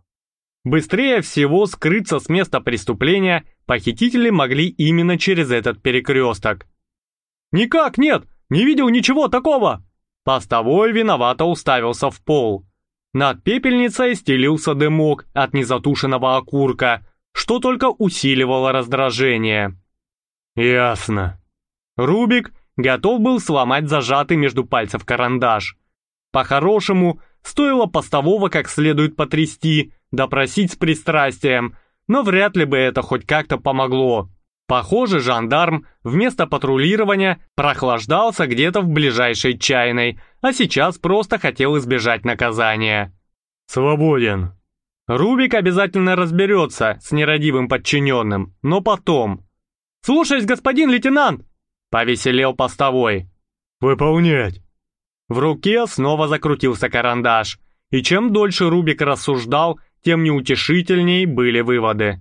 Быстрее всего скрыться с места преступления похитители могли именно через этот перекресток. «Никак нет! Не видел ничего такого!» Постовой виновато уставился в пол. Над пепельницей стелился дымок от незатушенного окурка, что только усиливало раздражение. «Ясно», Рубик готов был сломать зажатый между пальцев карандаш. По-хорошему, стоило постового как следует потрясти, допросить с пристрастием, но вряд ли бы это хоть как-то помогло. Похоже, жандарм вместо патрулирования прохлаждался где-то в ближайшей чайной, а сейчас просто хотел избежать наказания. «Свободен». Рубик обязательно разберется с нерадивым подчиненным, но потом. «Слушаюсь, господин лейтенант!» Повеселел постовой. «Выполнять!» В руке снова закрутился карандаш, и чем дольше Рубик рассуждал, тем неутешительней были выводы.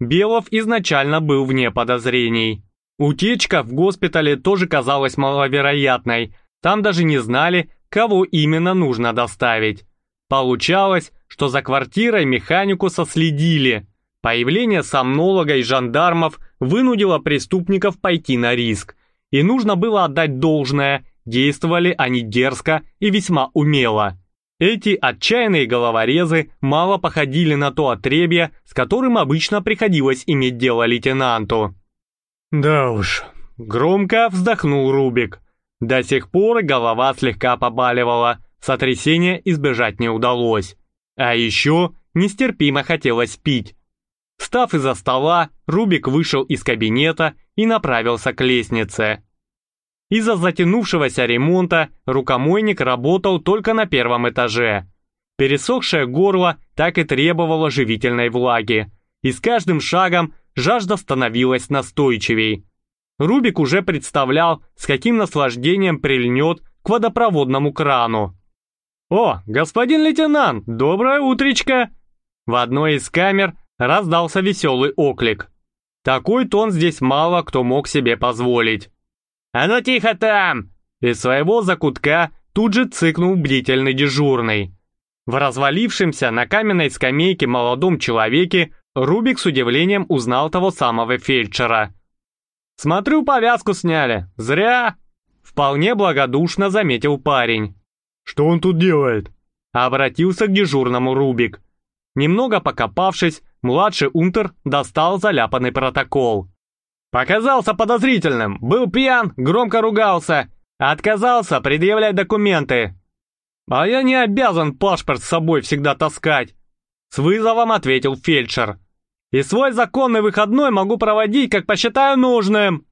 Белов изначально был вне подозрений. Утечка в госпитале тоже казалась маловероятной, там даже не знали, кого именно нужно доставить. Получалось, что за квартирой механику соследили. Появление сомнолога и жандармов вынудило преступников пойти на риск. И нужно было отдать должное, действовали они дерзко и весьма умело. Эти отчаянные головорезы мало походили на то отребье, с которым обычно приходилось иметь дело лейтенанту. «Да уж», — громко вздохнул Рубик. До сих пор голова слегка побаливала, сотрясения избежать не удалось. А еще нестерпимо хотелось пить. Встав из-за стола, Рубик вышел из кабинета и направился к лестнице. Из-за затянувшегося ремонта рукомойник работал только на первом этаже. Пересохшее горло так и требовало живительной влаги, и с каждым шагом жажда становилась настойчивей. Рубик уже представлял, с каким наслаждением прильнет к водопроводному крану. «О, господин лейтенант, доброе утречко!» В одной из камер раздался веселый оклик. Такой тон здесь мало кто мог себе позволить. «А ну тихо там!» Из своего закутка тут же цыкнул бдительный дежурный. В развалившемся на каменной скамейке молодом человеке Рубик с удивлением узнал того самого фельдшера. «Смотрю, повязку сняли. Зря!» Вполне благодушно заметил парень. «Что он тут делает?» Обратился к дежурному Рубик. Немного покопавшись, младший унтер достал заляпанный протокол. Показался подозрительным, был пьян, громко ругался, отказался предъявлять документы. А я не обязан паспорт с собой всегда таскать. С вызовом ответил фельдшер. И свой законный выходной могу проводить, как посчитаю нужным.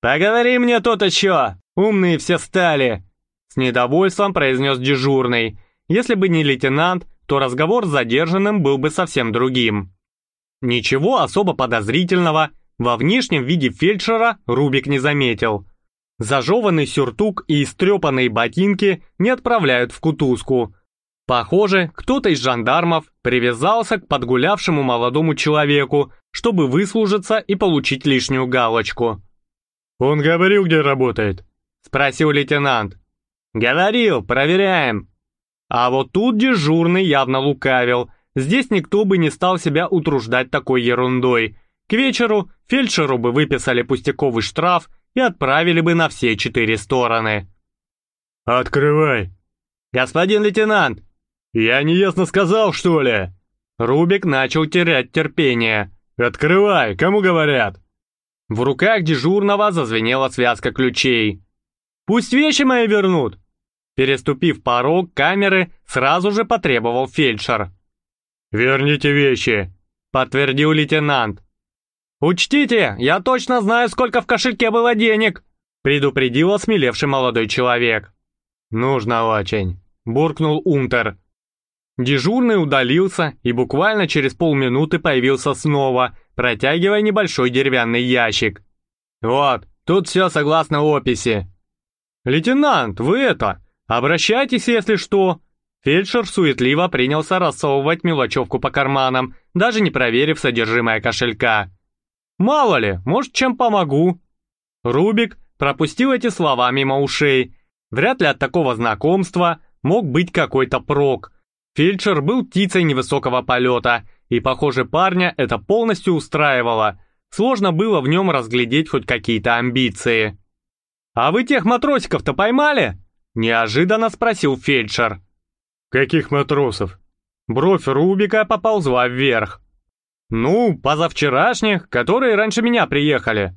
Поговори мне тут еще, умные все стали. С недовольством произнес дежурный. Если бы не лейтенант, то разговор с задержанным был бы совсем другим. Ничего особо подозрительного во внешнем виде фельдшера Рубик не заметил. Зажеванный сюртук и истрепанные ботинки не отправляют в кутузку. Похоже, кто-то из жандармов привязался к подгулявшему молодому человеку, чтобы выслужиться и получить лишнюю галочку. «Он говорил, где работает?» — спросил лейтенант. «Говорил, проверяем», а вот тут дежурный явно лукавил. Здесь никто бы не стал себя утруждать такой ерундой. К вечеру фельдшеру бы выписали пустяковый штраф и отправили бы на все четыре стороны. «Открывай!» «Господин лейтенант!» «Я неясно сказал, что ли?» Рубик начал терять терпение. «Открывай! Кому говорят?» В руках дежурного зазвенела связка ключей. «Пусть вещи мои вернут!» Переступив порог камеры, сразу же потребовал фельдшер. «Верните вещи», — подтвердил лейтенант. «Учтите, я точно знаю, сколько в кошельке было денег», — предупредил осмелевший молодой человек. «Нужно очень», — буркнул Унтер. Дежурный удалился и буквально через полминуты появился снова, протягивая небольшой деревянный ящик. «Вот, тут все согласно описи». «Лейтенант, вы это, «Обращайтесь, если что!» Фельдшер суетливо принялся рассовывать мелочевку по карманам, даже не проверив содержимое кошелька. «Мало ли, может, чем помогу?» Рубик пропустил эти слова мимо ушей. Вряд ли от такого знакомства мог быть какой-то прок. Фельдшер был птицей невысокого полета, и, похоже, парня это полностью устраивало. Сложно было в нем разглядеть хоть какие-то амбиции. «А вы тех матросиков-то поймали?» Неожиданно спросил фельдшер. «Каких матросов?» Бровь Рубика поползла вверх. «Ну, позавчерашних, которые раньше меня приехали».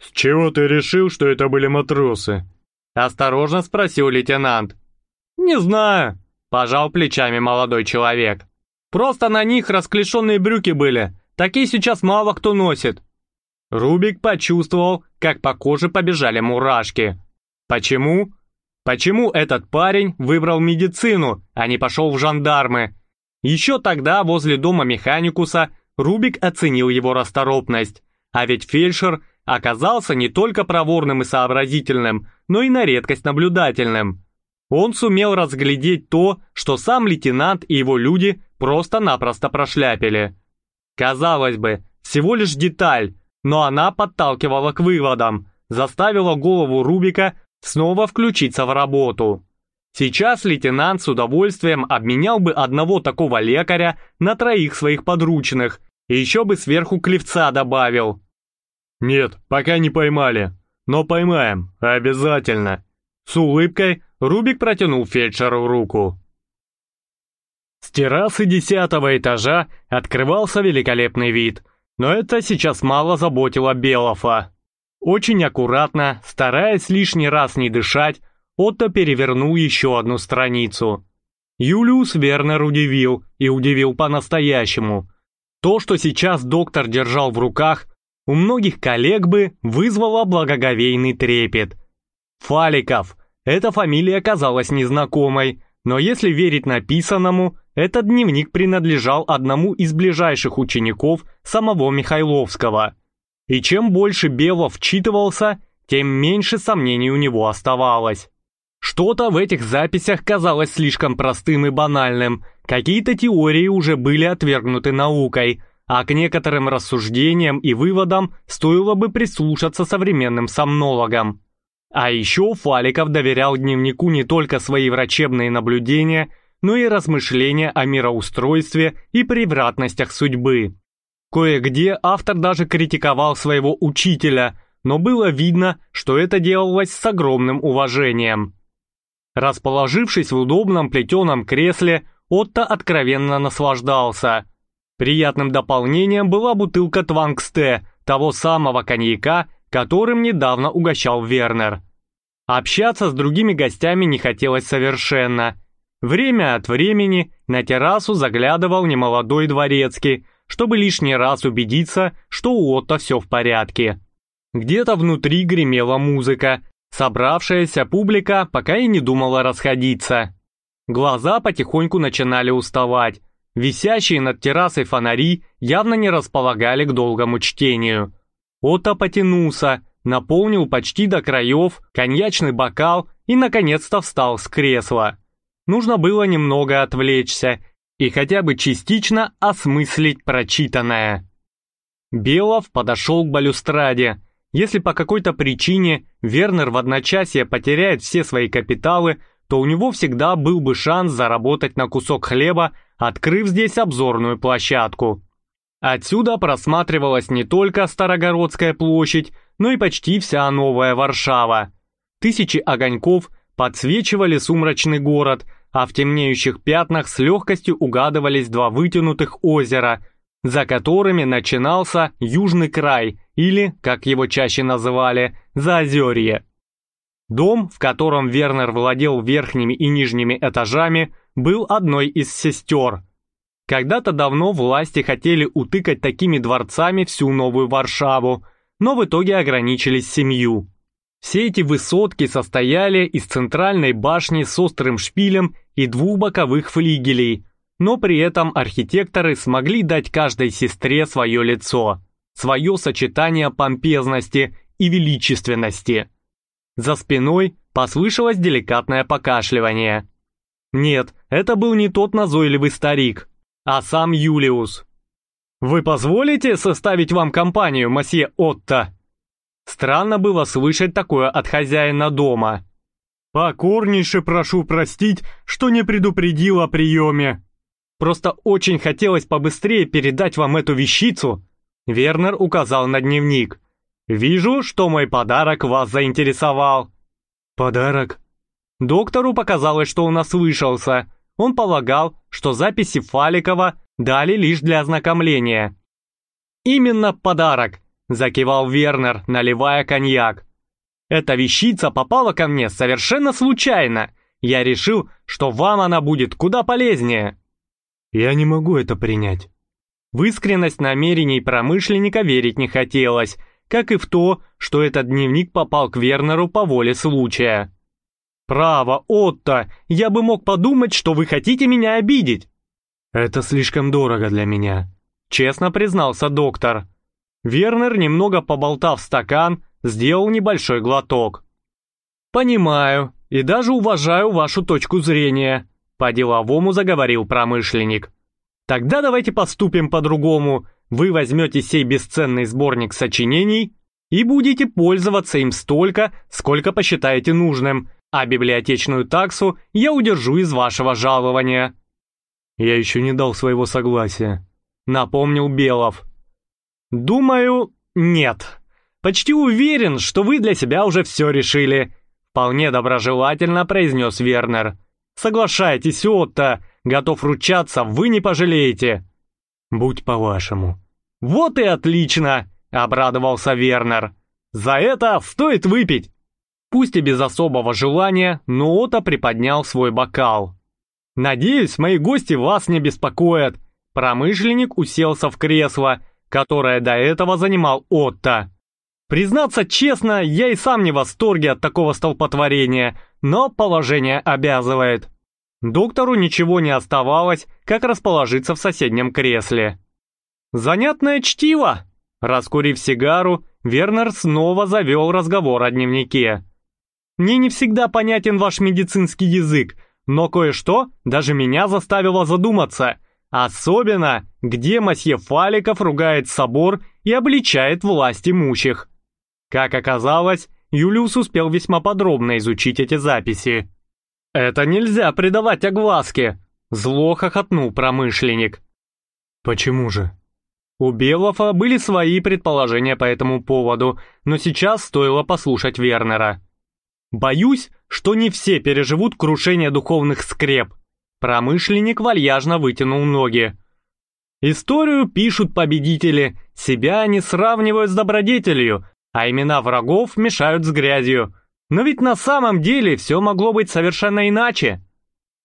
«С чего ты решил, что это были матросы?» Осторожно спросил лейтенант. «Не знаю», — пожал плечами молодой человек. «Просто на них расклешенные брюки были, такие сейчас мало кто носит». Рубик почувствовал, как по коже побежали мурашки. Почему? Почему этот парень выбрал медицину, а не пошел в жандармы? Еще тогда возле дома механикуса Рубик оценил его расторопность. А ведь фельдшер оказался не только проворным и сообразительным, но и на редкость наблюдательным. Он сумел разглядеть то, что сам лейтенант и его люди просто-напросто прошляпили. Казалось бы, всего лишь деталь, но она подталкивала к выводам, заставила голову Рубика снова включиться в работу. Сейчас лейтенант с удовольствием обменял бы одного такого лекаря на троих своих подручных, и еще бы сверху клевца добавил. «Нет, пока не поймали, но поймаем, обязательно». С улыбкой Рубик протянул фельдшеру руку. С террасы десятого этажа открывался великолепный вид, но это сейчас мало заботило Белофа. Очень аккуратно, стараясь лишний раз не дышать, Отто перевернул еще одну страницу. Юлиус Вернер удивил, и удивил по-настоящему. То, что сейчас доктор держал в руках, у многих коллег бы вызвало благоговейный трепет. Фаликов. Эта фамилия казалась незнакомой, но если верить написанному, этот дневник принадлежал одному из ближайших учеников самого Михайловского. И чем больше Белов вчитывался, тем меньше сомнений у него оставалось. Что-то в этих записях казалось слишком простым и банальным, какие-то теории уже были отвергнуты наукой, а к некоторым рассуждениям и выводам стоило бы прислушаться современным сомнологам. А еще Фаликов доверял дневнику не только свои врачебные наблюдения, но и размышления о мироустройстве и превратностях судьбы. Кое-где автор даже критиковал своего учителя, но было видно, что это делалось с огромным уважением. Расположившись в удобном плетеном кресле, Отто откровенно наслаждался. Приятным дополнением была бутылка Твангсте, того самого коньяка, которым недавно угощал Вернер. Общаться с другими гостями не хотелось совершенно. Время от времени на террасу заглядывал немолодой дворецкий, чтобы лишний раз убедиться, что у Отто все в порядке. Где-то внутри гремела музыка, собравшаяся публика пока и не думала расходиться. Глаза потихоньку начинали уставать, висящие над террасой фонари явно не располагали к долгому чтению. Отто потянулся, наполнил почти до краев коньячный бокал и наконец-то встал с кресла. Нужно было немного отвлечься и хотя бы частично осмыслить прочитанное. Белов подошел к балюстраде. Если по какой-то причине Вернер в одночасье потеряет все свои капиталы, то у него всегда был бы шанс заработать на кусок хлеба, открыв здесь обзорную площадку. Отсюда просматривалась не только Старогородская площадь, но и почти вся Новая Варшава. Тысячи огоньков подсвечивали сумрачный город, а в темнеющих пятнах с легкостью угадывались два вытянутых озера, за которыми начинался Южный край, или, как его чаще называли, Заозерье. Дом, в котором Вернер владел верхними и нижними этажами, был одной из сестер – когда-то давно власти хотели утыкать такими дворцами всю Новую Варшаву, но в итоге ограничились семью. Все эти высотки состояли из центральной башни с острым шпилем и двух боковых флигелей, но при этом архитекторы смогли дать каждой сестре свое лицо, свое сочетание помпезности и величественности. За спиной послышалось деликатное покашливание. Нет, это был не тот назойливый старик, а сам Юлиус. «Вы позволите составить вам компанию, мосье Отто?» Странно было слышать такое от хозяина дома. «Покорнейше прошу простить, что не предупредил о приеме. Просто очень хотелось побыстрее передать вам эту вещицу». Вернер указал на дневник. «Вижу, что мой подарок вас заинтересовал». «Подарок?» Доктору показалось, что он ослышался. Он полагал, что записи Фаликова дали лишь для ознакомления. «Именно подарок», – закивал Вернер, наливая коньяк. «Эта вещица попала ко мне совершенно случайно. Я решил, что вам она будет куда полезнее». «Я не могу это принять». В искренность намерений промышленника верить не хотелось, как и в то, что этот дневник попал к Вернеру по воле случая. «Право, Отто, я бы мог подумать, что вы хотите меня обидеть». «Это слишком дорого для меня», — честно признался доктор. Вернер, немного поболтав стакан, сделал небольшой глоток. «Понимаю и даже уважаю вашу точку зрения», — по-деловому заговорил промышленник. «Тогда давайте поступим по-другому. Вы возьмете сей бесценный сборник сочинений и будете пользоваться им столько, сколько посчитаете нужным, а библиотечную таксу я удержу из вашего жалования». «Я еще не дал своего согласия», — напомнил Белов. «Думаю, нет. Почти уверен, что вы для себя уже все решили», — вполне доброжелательно произнес Вернер. «Соглашайтесь, Отто, готов ручаться, вы не пожалеете». «Будь по-вашему». «Вот и отлично», — обрадовался Вернер. «За это стоит выпить». Пусть и без особого желания, но Ота приподнял свой бокал. «Надеюсь, мои гости вас не беспокоят». Промышленник уселся в кресло, которое до этого занимал Отто. Признаться честно, я и сам не в восторге от такого столпотворения, но положение обязывает. Доктору ничего не оставалось, как расположиться в соседнем кресле. «Занятное чтиво!» Раскурив сигару, Вернер снова завел разговор о дневнике. «Мне не всегда понятен ваш медицинский язык, но кое-что даже меня заставило задуматься. Особенно, где масье Фаликов ругает собор и обличает власть имущих. Как оказалось, Юлиус успел весьма подробно изучить эти записи. «Это нельзя придавать огласке!» Зло хохотнул промышленник. «Почему же?» У Белофа были свои предположения по этому поводу, но сейчас стоило послушать Вернера. «Боюсь, что не все переживут крушение духовных скреп». Промышленник вальяжно вытянул ноги. Историю пишут победители, себя они сравнивают с добродетелью, а имена врагов мешают с грязью. Но ведь на самом деле все могло быть совершенно иначе.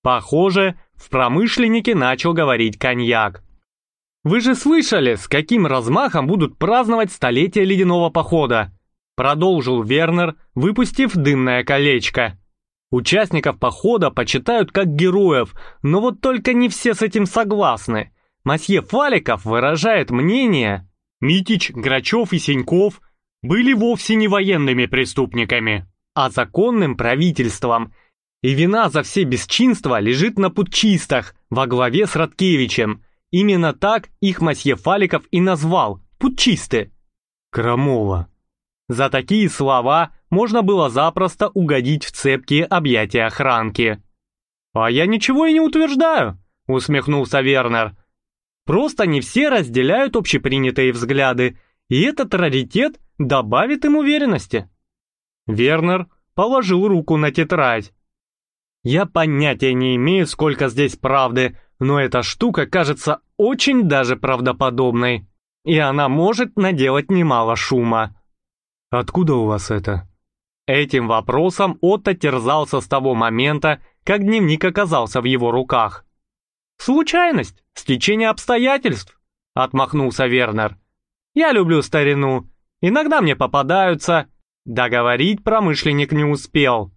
Похоже, в промышленнике начал говорить коньяк. Вы же слышали, с каким размахом будут праздновать столетие ледяного похода? Продолжил Вернер, выпустив дымное колечко. Участников похода почитают как героев, но вот только не все с этим согласны. Масье Фаликов выражает мнение, Митич, Грачев и Сеньков были вовсе не военными преступниками, а законным правительством. И вина за все бесчинства лежит на путчистах во главе с Радкевичем. Именно так их масье Фаликов и назвал – путчисты. Крамола. За такие слова можно было запросто угодить в цепкие объятия охранки. «А я ничего и не утверждаю», — усмехнулся Вернер. «Просто не все разделяют общепринятые взгляды, и этот раритет добавит им уверенности». Вернер положил руку на тетрадь. «Я понятия не имею, сколько здесь правды, но эта штука кажется очень даже правдоподобной, и она может наделать немало шума». «Откуда у вас это?» Этим вопросом Отто терзался с того момента, как дневник оказался в его руках. «Случайность, стечение обстоятельств», — отмахнулся Вернер. «Я люблю старину. Иногда мне попадаются...» Договорить промышленник не успел.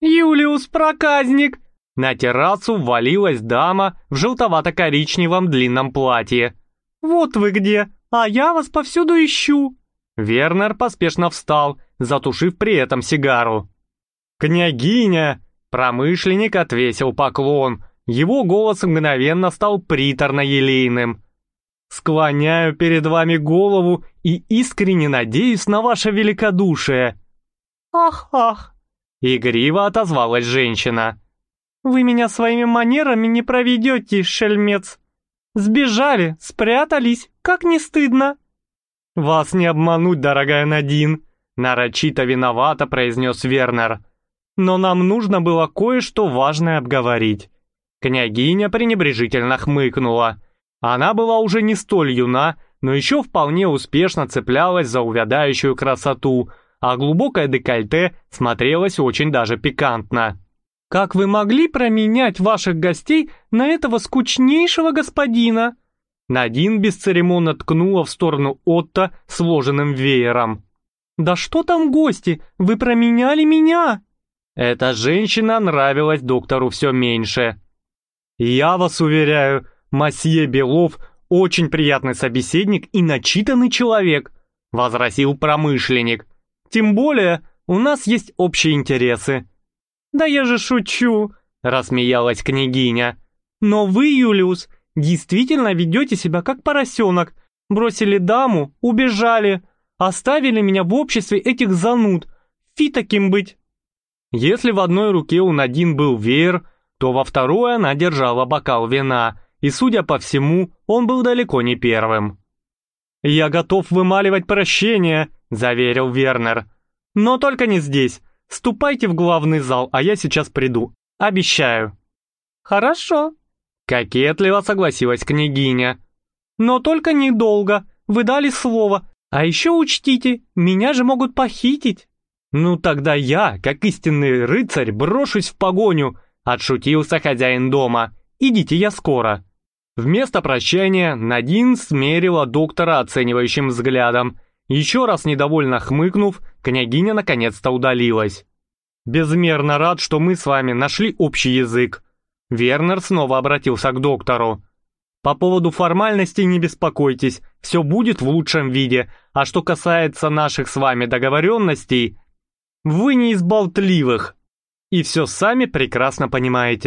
«Юлиус, проказник!» На террасу ввалилась дама в желтовато-коричневом длинном платье. «Вот вы где, а я вас повсюду ищу!» Вернер поспешно встал, затушив при этом сигару. «Княгиня!» Промышленник отвесил поклон. Его голос мгновенно стал приторно-елейным. «Склоняю перед вами голову и искренне надеюсь на ваше великодушие». «Ах-ах!» Игриво отозвалась женщина. «Вы меня своими манерами не проведете, шельмец. Сбежали, спрятались, как не стыдно». «Вас не обмануть, дорогая Надин», — нарочито виновато произнес Вернер. «Но нам нужно было кое-что важное обговорить». Княгиня пренебрежительно хмыкнула. Она была уже не столь юна, но еще вполне успешно цеплялась за увядающую красоту, а глубокое декольте смотрелось очень даже пикантно. «Как вы могли променять ваших гостей на этого скучнейшего господина?» Надин бесцеремонно ткнула в сторону Отто сложенным веером. «Да что там гости? Вы променяли меня!» Эта женщина нравилась доктору все меньше. «Я вас уверяю, масье Белов очень приятный собеседник и начитанный человек», возразил промышленник. «Тем более у нас есть общие интересы». «Да я же шучу», рассмеялась княгиня. «Но вы, Юлиус, Действительно ведете себя как поросенок. Бросили даму, убежали. Оставили меня в обществе этих зануд. Фи таким быть. Если в одной руке у Надин был веер, то во второй она держала бокал вина, и, судя по всему, он был далеко не первым. «Я готов вымаливать прощение», — заверил Вернер. «Но только не здесь. Ступайте в главный зал, а я сейчас приду. Обещаю». «Хорошо», Кокетливо согласилась княгиня. «Но только недолго, вы дали слово. А еще учтите, меня же могут похитить». «Ну тогда я, как истинный рыцарь, брошусь в погоню», отшутился хозяин дома. «Идите, я скоро». Вместо прощания Надин смерила доктора оценивающим взглядом. Еще раз недовольно хмыкнув, княгиня наконец-то удалилась. «Безмерно рад, что мы с вами нашли общий язык». Вернер снова обратился к доктору. «По поводу формальностей не беспокойтесь, все будет в лучшем виде, а что касается наших с вами договоренностей, вы не из болтливых и все сами прекрасно понимаете».